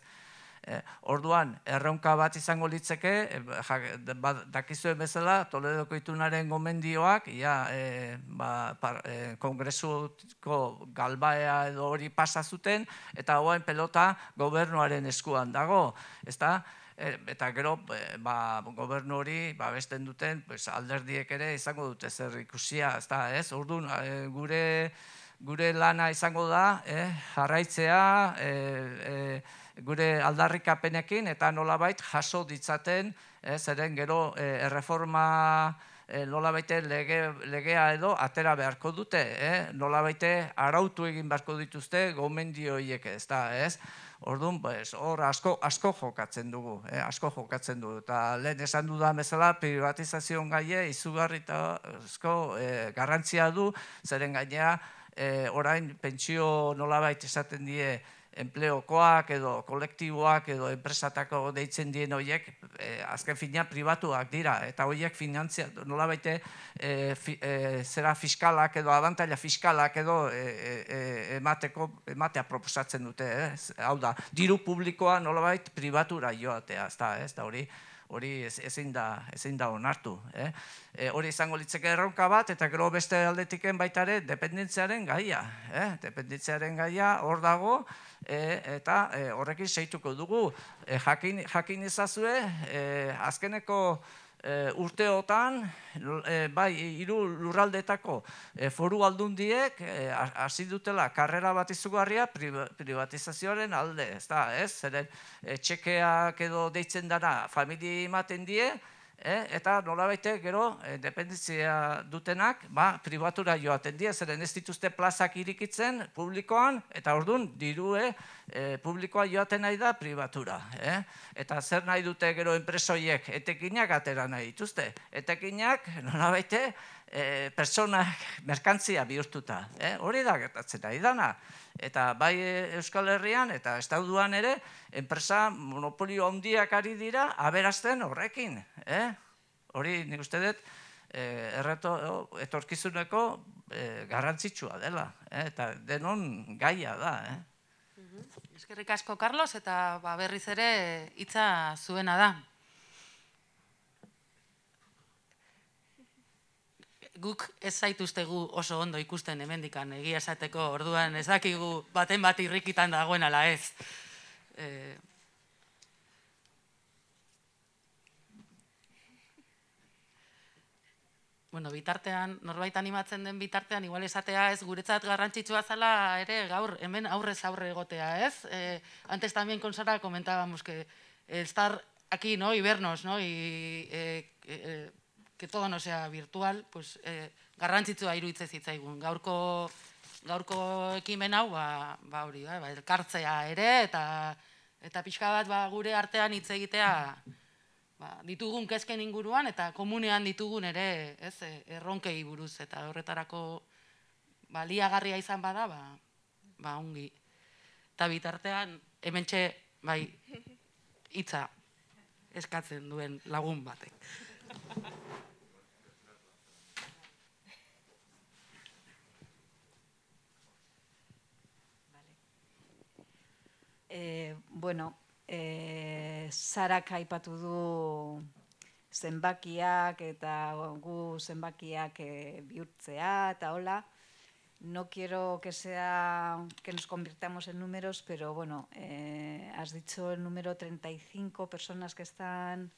E, orduan, erronka bat izango litzeke, e, ja, ba, dakizuen bezala, Toledoko itunaren gomendioak, ja, e, ba, par, e, kongresuko galbaea edo hori pasa zuten, eta hoain pelota gobernuaren eskuan dago, ezta? Eta gero, ba, gobernu hori, ba, besten duten, pues, alderdiek ere izango dute zer ikusia, ezta, ez? Orduan, gure, gure lana izango da, eh, jarraitzea, eh, eh, gure aldarrikapenekin eta nolabait jaso ditzaten, eh, zeren gero eh, erreforma eh, nolabaite lege, legea edo atera beharko dute, eh? nolabaite arautu egin beharko dituzte gomendio hiek ez da, ez? Orduan, pues, hor asko, asko jokatzen dugu, eh? asko jokatzen dugu. Eta lehen esan dudan bezala, privatizazioan gaie izugarri eta asko eh, garrantzia du, zeren gainea, eh, orain pentsio nolabait esaten die, enpleokoak edo kolektiboak edo enpresatako deitzen dien horiek e, azken fina pribatuak dira eta horiek finantzia nola baite e, e, zera fiskalak edo abantaila fiskalak edo emateko ematea proposatzen dute eh? hau da, diru publikoa nola bait pribatura joatea ez da, ez da hori hori ezin da, ezin da onartu. Eh? E, hori izango litzeke erronka bat, eta gero beste aldetiken baitare dependentziaren gaia. Eh? Dependentziaren gaia hor dago, e, eta e, horrekin seituko dugu. E, jakin, jakin izazue, e, azkeneko e, urteotan, e, bai, hiru lurraldetako e, foru aldundiek e, hasi dutela karrera bat izugarria privatizazioaren alde, ez da, ez? Zeren, e, txekeak edo deitzen dara familie ematen die, eh? eta nola baite gero eh, dependentzia dutenak ba, pribatura joaten dira, zeren ez dituzte plazak irikitzen publikoan, eta orduan dirue eh, publikoa joaten nahi da pribatura. Eh? Eta zer nahi dute gero enpresoiek etekinak atera nahi dituzte. Etekinak nola baite eh, personak merkantzia bihurtuta. Eh? Hori da gertatzen nahi dana eta bai Euskal Herrian eta Estauduan ere enpresa monopolio handiak ari dira aberazten horrekin, eh? Hori nik uste dut eh, erreto etorkizuneko eh, garrantzitsua dela, eh? eta denon gaia da, eh? Eskerrik asko Carlos eta ba, berriz ere hitza zuena da. Guk ez zaituztegu oso ondo ikusten hemendikan egia esateko orduan ez dakigu baten bat irrikitan dagoen ala ez. E... Bueno, bitartean, norbait animatzen den bitartean, igual esatea ez guretzat garrantzitsua zala ere gaur hemen aurrez aurre egotea, ez? Eh, antes también con Sara comentábamos que estar aquí, ¿no? Y vernos, ¿no? Y eh, eh, que todo no sea virtual, pues, eh, garrantzitsua iruditze zitzaigun. Gaurko, gaurko ekimen hau, ba, ba hori, ba, ba, elkartzea ere, eta, eta pixka bat ba, gure artean hitz egitea ba, ditugun kezken inguruan, eta komunean ditugun ere, ez, erronkei buruz, eta horretarako baliagarria izan bada, ba, ba ongi. Eta bitartean, hemen bai, hitza eskatzen duen lagun batek. E, bueno, e, zarak aipatu du zenbakiak eta gu zenbakiak e, hola. No quiero que sea que nos convirtamos en números, pero bueno, eh, has dicho el número 35 personas que están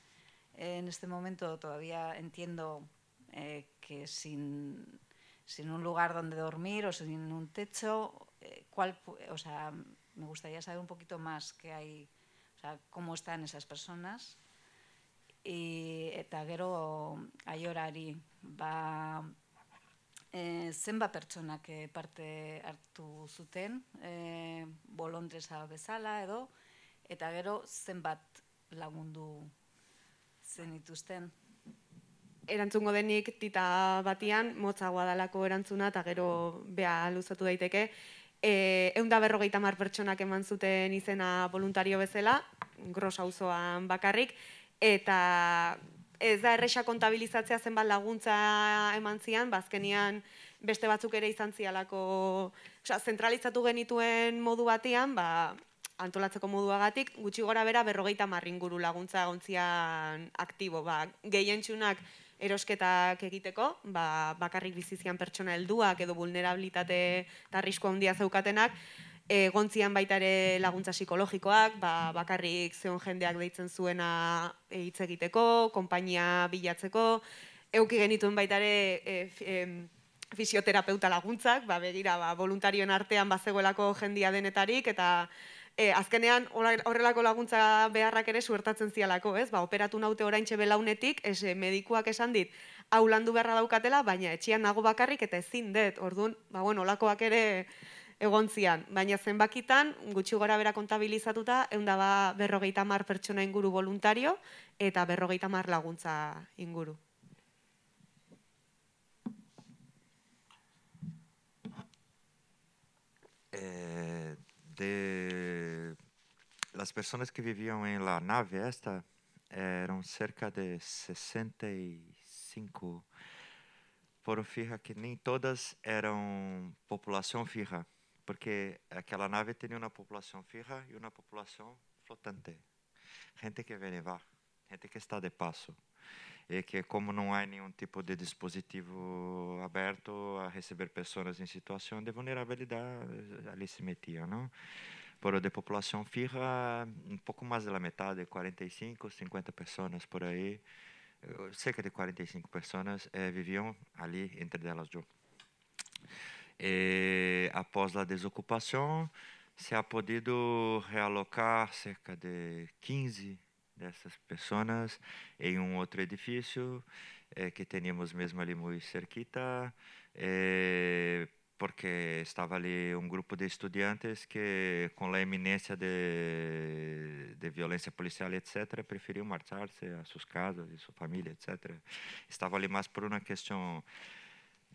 en este momento. Todavía entiendo eh, que sin, sin, un lugar donde dormir o sin un techo, eh, ¿cuál, o sea, me gustaría saber un poquito más qué hay, o sea, cómo están esas personas. Y eta gero aiorari ba e, zenba pertsonak e, parte hartu zuten, e, bolondresa bezala edo, eta gero zenbat lagundu zen ituzten. Erantzungo denik tita batian, motzagoa dalako erantzuna, eta gero beha luzatu daiteke. E, eunda berrogeita mar pertsonak eman zuten izena voluntario bezala, gros auzoan bakarrik, eta ez da erresa kontabilizatzea zenbat laguntza eman zian, bazkenian ba, beste batzuk ere izan zialako, oza, zentralizatu genituen modu batean, ba, antolatzeko moduagatik, gutxi gora bera berrogeita marringuru laguntza gontzian aktibo, ba, gehientsunak erosketak egiteko, ba, bakarrik bizizian pertsona helduak edo vulnerabilitate eta arrisko handia zeukatenak, e, gontzian baita ere laguntza psikologikoak, ba, bakarrik zeon jendeak deitzen zuena e, hitz egiteko, konpainia bilatzeko, euki genituen baita ere e, e, fisioterapeuta laguntzak, ba, begira, ba, voluntarioen artean bazegoelako jendia denetarik, eta e, azkenean horrelako laguntza beharrak ere suertatzen zialako, ez? Ba, operatu naute orain belaunetik, ez, medikuak esan dit, hau landu beharra daukatela, baina etxian nago bakarrik eta ezin dut, orduan, ba, bueno, olakoak ere egon zian. Baina zenbakitan, gutxi gora bera kontabilizatuta, egun ba berrogeita mar pertsona inguru voluntario eta berrogeita mar laguntza inguru. Eh, de las personas que vivían en la nave esta eran cerca de 65 por fija que nem todas eram população fija porque aquela nave tinha uma população fija e uma população flotante. Gente que vem e vai, gente que está de passo. E que, como não há nenhum tipo de dispositivo aberto a receber pessoas em situação de vulnerabilidade, ali se metia, não? Por de população fija, um pouco mais da metade, 45, 50 pessoas por aí, cerca de 45 pessoas eh, viviam ali, entre elas. E, após a desocupação, se ha podido realocar cerca de 15 dessas pessoas em um outro edifício eh, que tínhamos mesmo ali muito cerquita, eh, porque estava ali um grupo de estudantes que, com a iminência de, de violência policial, etc., preferiam marchar-se a suas casas e sua família, etc. Estava ali mais por uma questão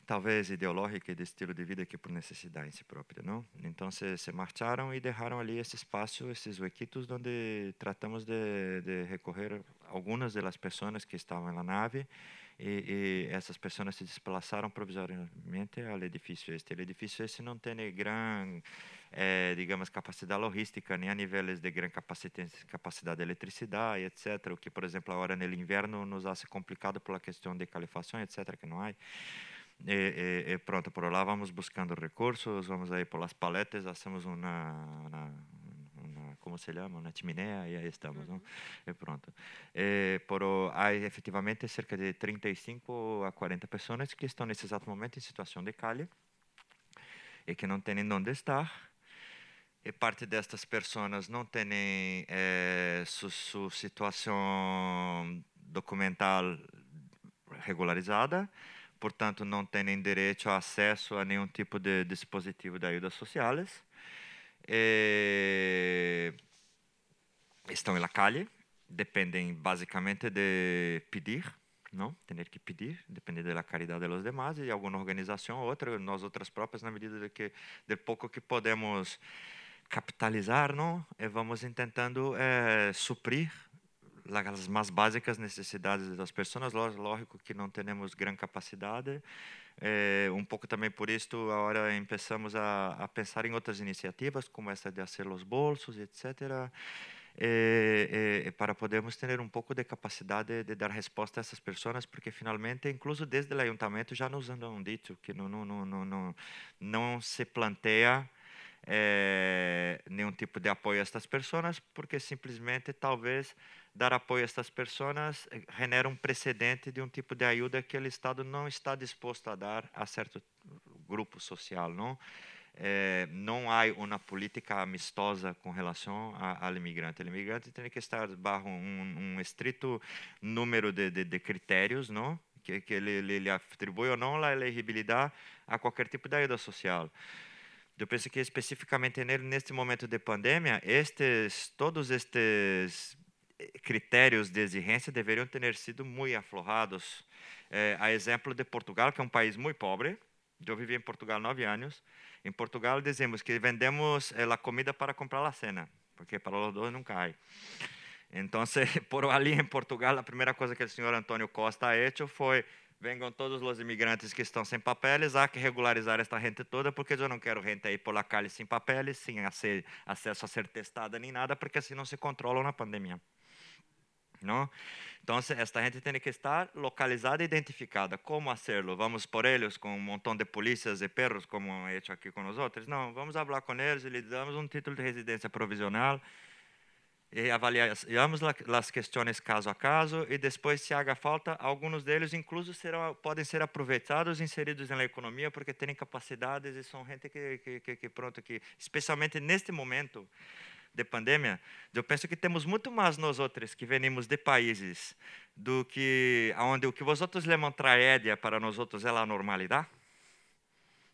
talvez ideológica e de estilo de vida que por necessidade em si própria, não? Então se, se marcharam e deixaram ali esse espaço, esses huequitos onde tratamos de, de recorrer algumas das pessoas que estavam na nave e, e, essas pessoas se desplaçaram provisoriamente ao edifício este. O edifício este não tem grande, eh, digamos, capacidade logística, nem a níveis de grande capacidade, capacidade de eletricidade, etc. O que, por exemplo, agora no inverno nos hace complicado pela questão de calefação, etc., que não há. E, e, e, pronto, por lá vamos buscando recursos, vamos aí por las paletas, hacemos uma, uma, uma como se chama, uma chimenea e aí estamos, não? E pronto. E, por, há efetivamente cerca de 35 a 40 pessoas que estão nesse exato momento em situação de calha e que não têm onde estar. E parte destas pessoas não têm eh, sua, sua situação documental regularizada portanto, não têm direito a acesso a nenhum tipo de dispositivo de ajuda sociais. E estão na calle, dependem basicamente de pedir, não? Ter que pedir, depende da caridade dos demais e alguma organização ou outra, nós outras próprias na medida de que de pouco que podemos capitalizar, não? E vamos tentando é, suprir as mais básicas necessidades das pessoas, lógico que não temos grande capacidade, é, um pouco também por isso agora começamos a, a, pensar em outras iniciativas, como essa de fazer os bolsos, etc., eh, eh, para podermos ter um pouco de capacidade de, dar resposta a essas pessoas, porque finalmente, incluso desde o ayuntamiento, já nos han dito que não, não, não, não, não, não se planteia eh, nenhum tipo de apoio a estas pessoas, porque simplesmente talvez dar apoio a estas pessoas genera um precedente de um tipo de ajuda que o Estado não está disposto a dar a certo grupo social, não? é, não há uma política amistosa com relação ao imigrante. O imigrante tem que estar bajo um, um estrito número de, de, de critérios, não? que, que ele, ele atribui ou não a elegibilidade a qualquer tipo de ajuda social. Eu penso que especificamente nele, neste momento de pandemia, estes, todos estes critérios de exigência deveriam ter sido muito aflorados. É, a exemplo de Portugal, que é um país muito pobre, eu vivi em Portugal nove anos, em Portugal dizemos que vendemos eh, a comida para comprar a cena, porque para os dois não cai. Então, por ali em Portugal, a primeira coisa que o senhor Antônio Costa ha hecho foi venham todos os imigrantes que estão sem papeles, há que regularizar esta gente toda, porque eu não quero gente aí por la calle sem papeles, sem acesso a ser testada nem nada, porque assim não se controla na pandemia. Então, esta gente tem que estar localizada e identificada. Como hacerlo? Vamos por eles com um montão de polícias e perros, como hecho aqui com nós outros? Não, vamos falar com eles e lhes damos um título de residência provisional e avaliamos as questões caso a caso e depois, se haja falta, alguns deles incluso serão, podem ser aproveitados, inseridos na economia, porque têm capacidades e são gente que, que, que, que pronto, que especialmente neste momento, de pandemia, eu penso que temos muito mais nós outros que venimos de países do que onde o que vós outros levam tragédia para nós outros é a normalidade.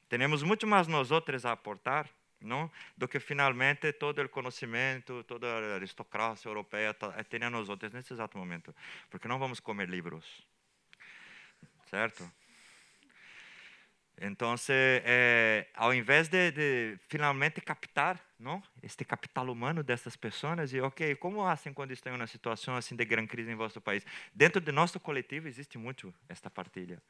Temos muito mais nós outros a aportar, não? Do que finalmente todo o conhecimento, toda a aristocracia europeia tem a nós outros nesse exato momento, porque não vamos comer livros, certo? Então, eh, ao invés de, de, finalmente captar não, este capital humano dessas pessoas, e ok, como fazem quando estão em uma situação assim de grande crise em vosso país? Dentro do nosso coletivo existe muito esta partilha.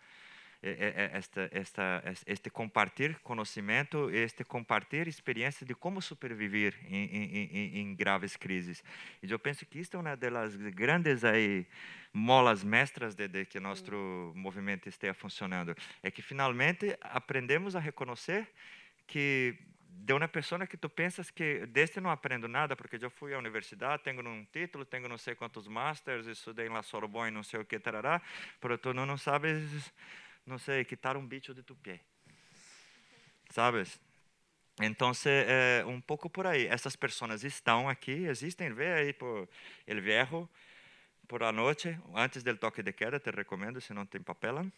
Esta, esta, este compartilhar conhecimento, este compartilhar experiência de como sobreviver em, em, em, em, graves crises. E eu penso que isto é uma das grandes aí, molas mestras de, de que nosso movimento esteja funcionando. É que finalmente aprendemos a reconhecer que de uma pessoa que tu pensas que deste não aprendo nada, porque eu fui à universidade, tenho um título, tenho não sei quantos masters, estudei na Sorbonne, não sei o que, tarará, mas tu não, não sabes não sei, quitar um bicho de tu pé. Sabes? Então, é um pouco por aí. Essas pessoas estão aqui, existem, vê aí por El Viejo, por a noite, antes do toque de queda, te recomendo, se não tem papel.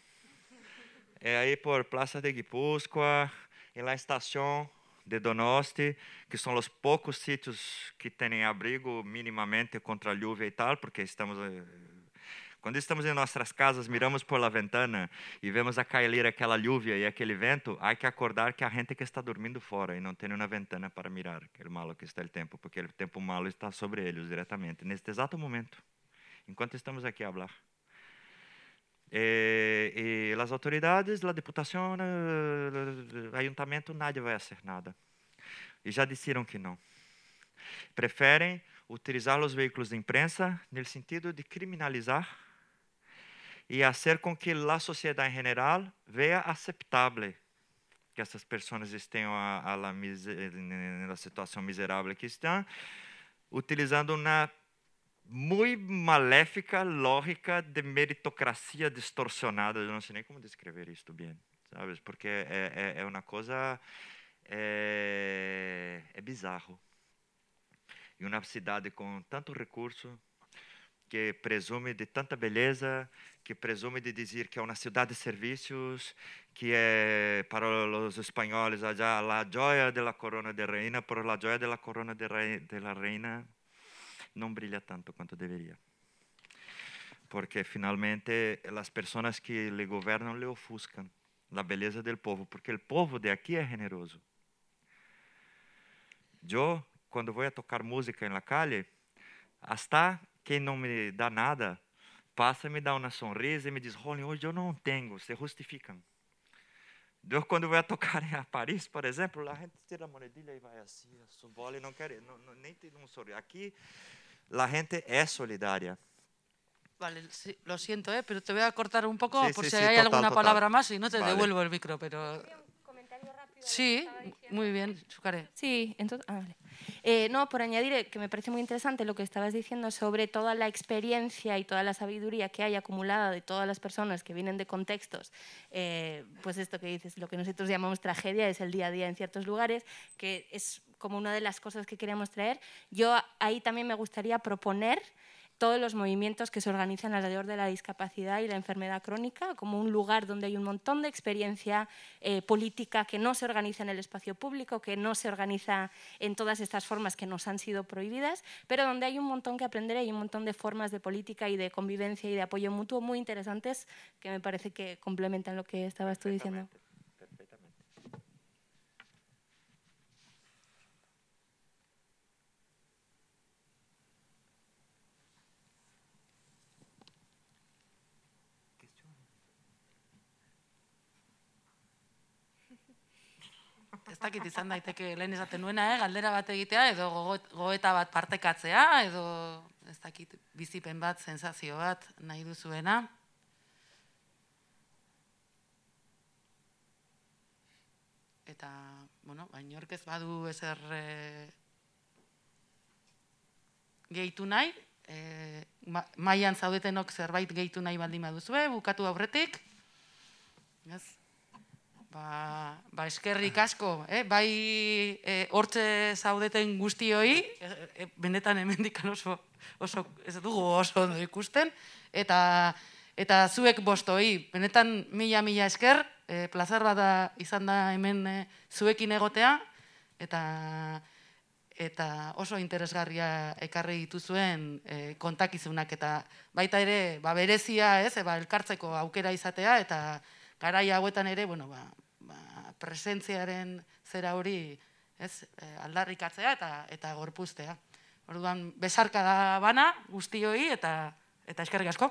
É aí por Praça de Guipúzcoa, e lá estação de Donosti, que são os poucos sítios que têm abrigo minimamente contra a lluvia e tal, porque estamos eh, quando estamos em nossas casas, miramos por la ventana e vemos a cair aquela lluvia e aquele vento, há que acordar que a gente que está dormindo fora e não tem uma ventana para mirar aquele malo que está o tempo, porque o tempo malo está sobre eles diretamente, neste exato momento, enquanto estamos aqui a falar. E, e as autoridades, a deputação, o ayuntamiento, nadie vai fazer nada. E já disseram que não. Preferem utilizar os veículos de imprensa no sentido de criminalizar e fazer com que a sociedade em geral veja aceitável que essas pessoas estejam na situação miserável que estão, utilizando uma muito maléfica lógica de meritocracia distorcionada. Eu não sei nem como descrever isto bem, sabes? Porque é, é, é uma coisa é, é bizarro. E uma cidade com tanto recurso, que presume de tanta beleza, que presume de dizer que é uma cidade de serviços, que é para os espanhóis a joia da corona de reina, por a joia da corona de, rei, de la reina não brilha tanto quanto deveria. Porque finalmente as pessoas que lhe governam lhe ofuscam a beleza do povo, porque o povo de aqui é generoso. Eu, quando vou a tocar música na calle, hasta quem não me dá nada, passa, me dá uma sonrisa e me diz, Rony, hoje eu não tenho, se justificam. Eu, quando vou tocar em Paris, por exemplo, a gente tira a monedilha e vai assim, a bola e não quer, não, não, nem tem um sorriso. Aqui, la gente es solidaria. Vale, sí, lo siento, ¿eh? pero te voy a cortar un poco Sí, por sí, si hay total, alguna total. palabra más y no te Vale. devuelvo el micro, pero... Sí, muy bien, Chucaré. Sí, entonces, ah, vale. Eh, no, por añadir eh, que me parece muy interesante lo que estabas diciendo sobre toda la experiencia y toda la sabiduría que hay acumulada de todas las personas que vienen de contextos, eh, pues esto que dices, lo que nosotros llamamos tragedia es el día a día en ciertos lugares, que es como una de las cosas que queríamos traer. Yo ahí también me gustaría proponer todos los movimientos que se organizan alrededor de la discapacidad y la enfermedad crónica, como un lugar donde hay un montón de experiencia eh, política que no se organiza en el espacio público, que no se organiza en todas estas formas que nos han sido prohibidas, pero donde hay un montón que aprender, hay un montón de formas de política y de convivencia y de apoyo mutuo muy interesantes que me parece que complementan lo que estabas tú diciendo. Ez dakit izan daiteke lehen esaten nuena, eh? galdera bat egitea, edo gogo- gogoeta bat partekatzea, edo ez dakit bizipen bat, sensazio bat nahi duzuena. Eta, bueno, bainork ez badu ezer eh, gehitu nahi, eh, ma, mailan zaudetenok zerbait gehitu nahi baldin baduzue, bukatu aurretik, ez? Ba, ba eskerrik asko, eh? bai eh, hortze zaudeten guztioi, eh, benetan hemendik oso, oso, ez dugu oso ondo ikusten, eta, eta zuek bostoi, benetan mila-mila esker, eh, plazar bada izan da hemen eh, zuekin egotea, eta eta oso interesgarria ekarri dituzuen e, kontakizunak eta baita ere ba berezia, ez, e, ba, elkartzeko aukera izatea eta garai hauetan ere, bueno, ba, ba presentziaren zera hori, ez, e, aldarrikatzea eta eta gorpuztea. Orduan besarka da bana guztioi eta eta eskerrik asko.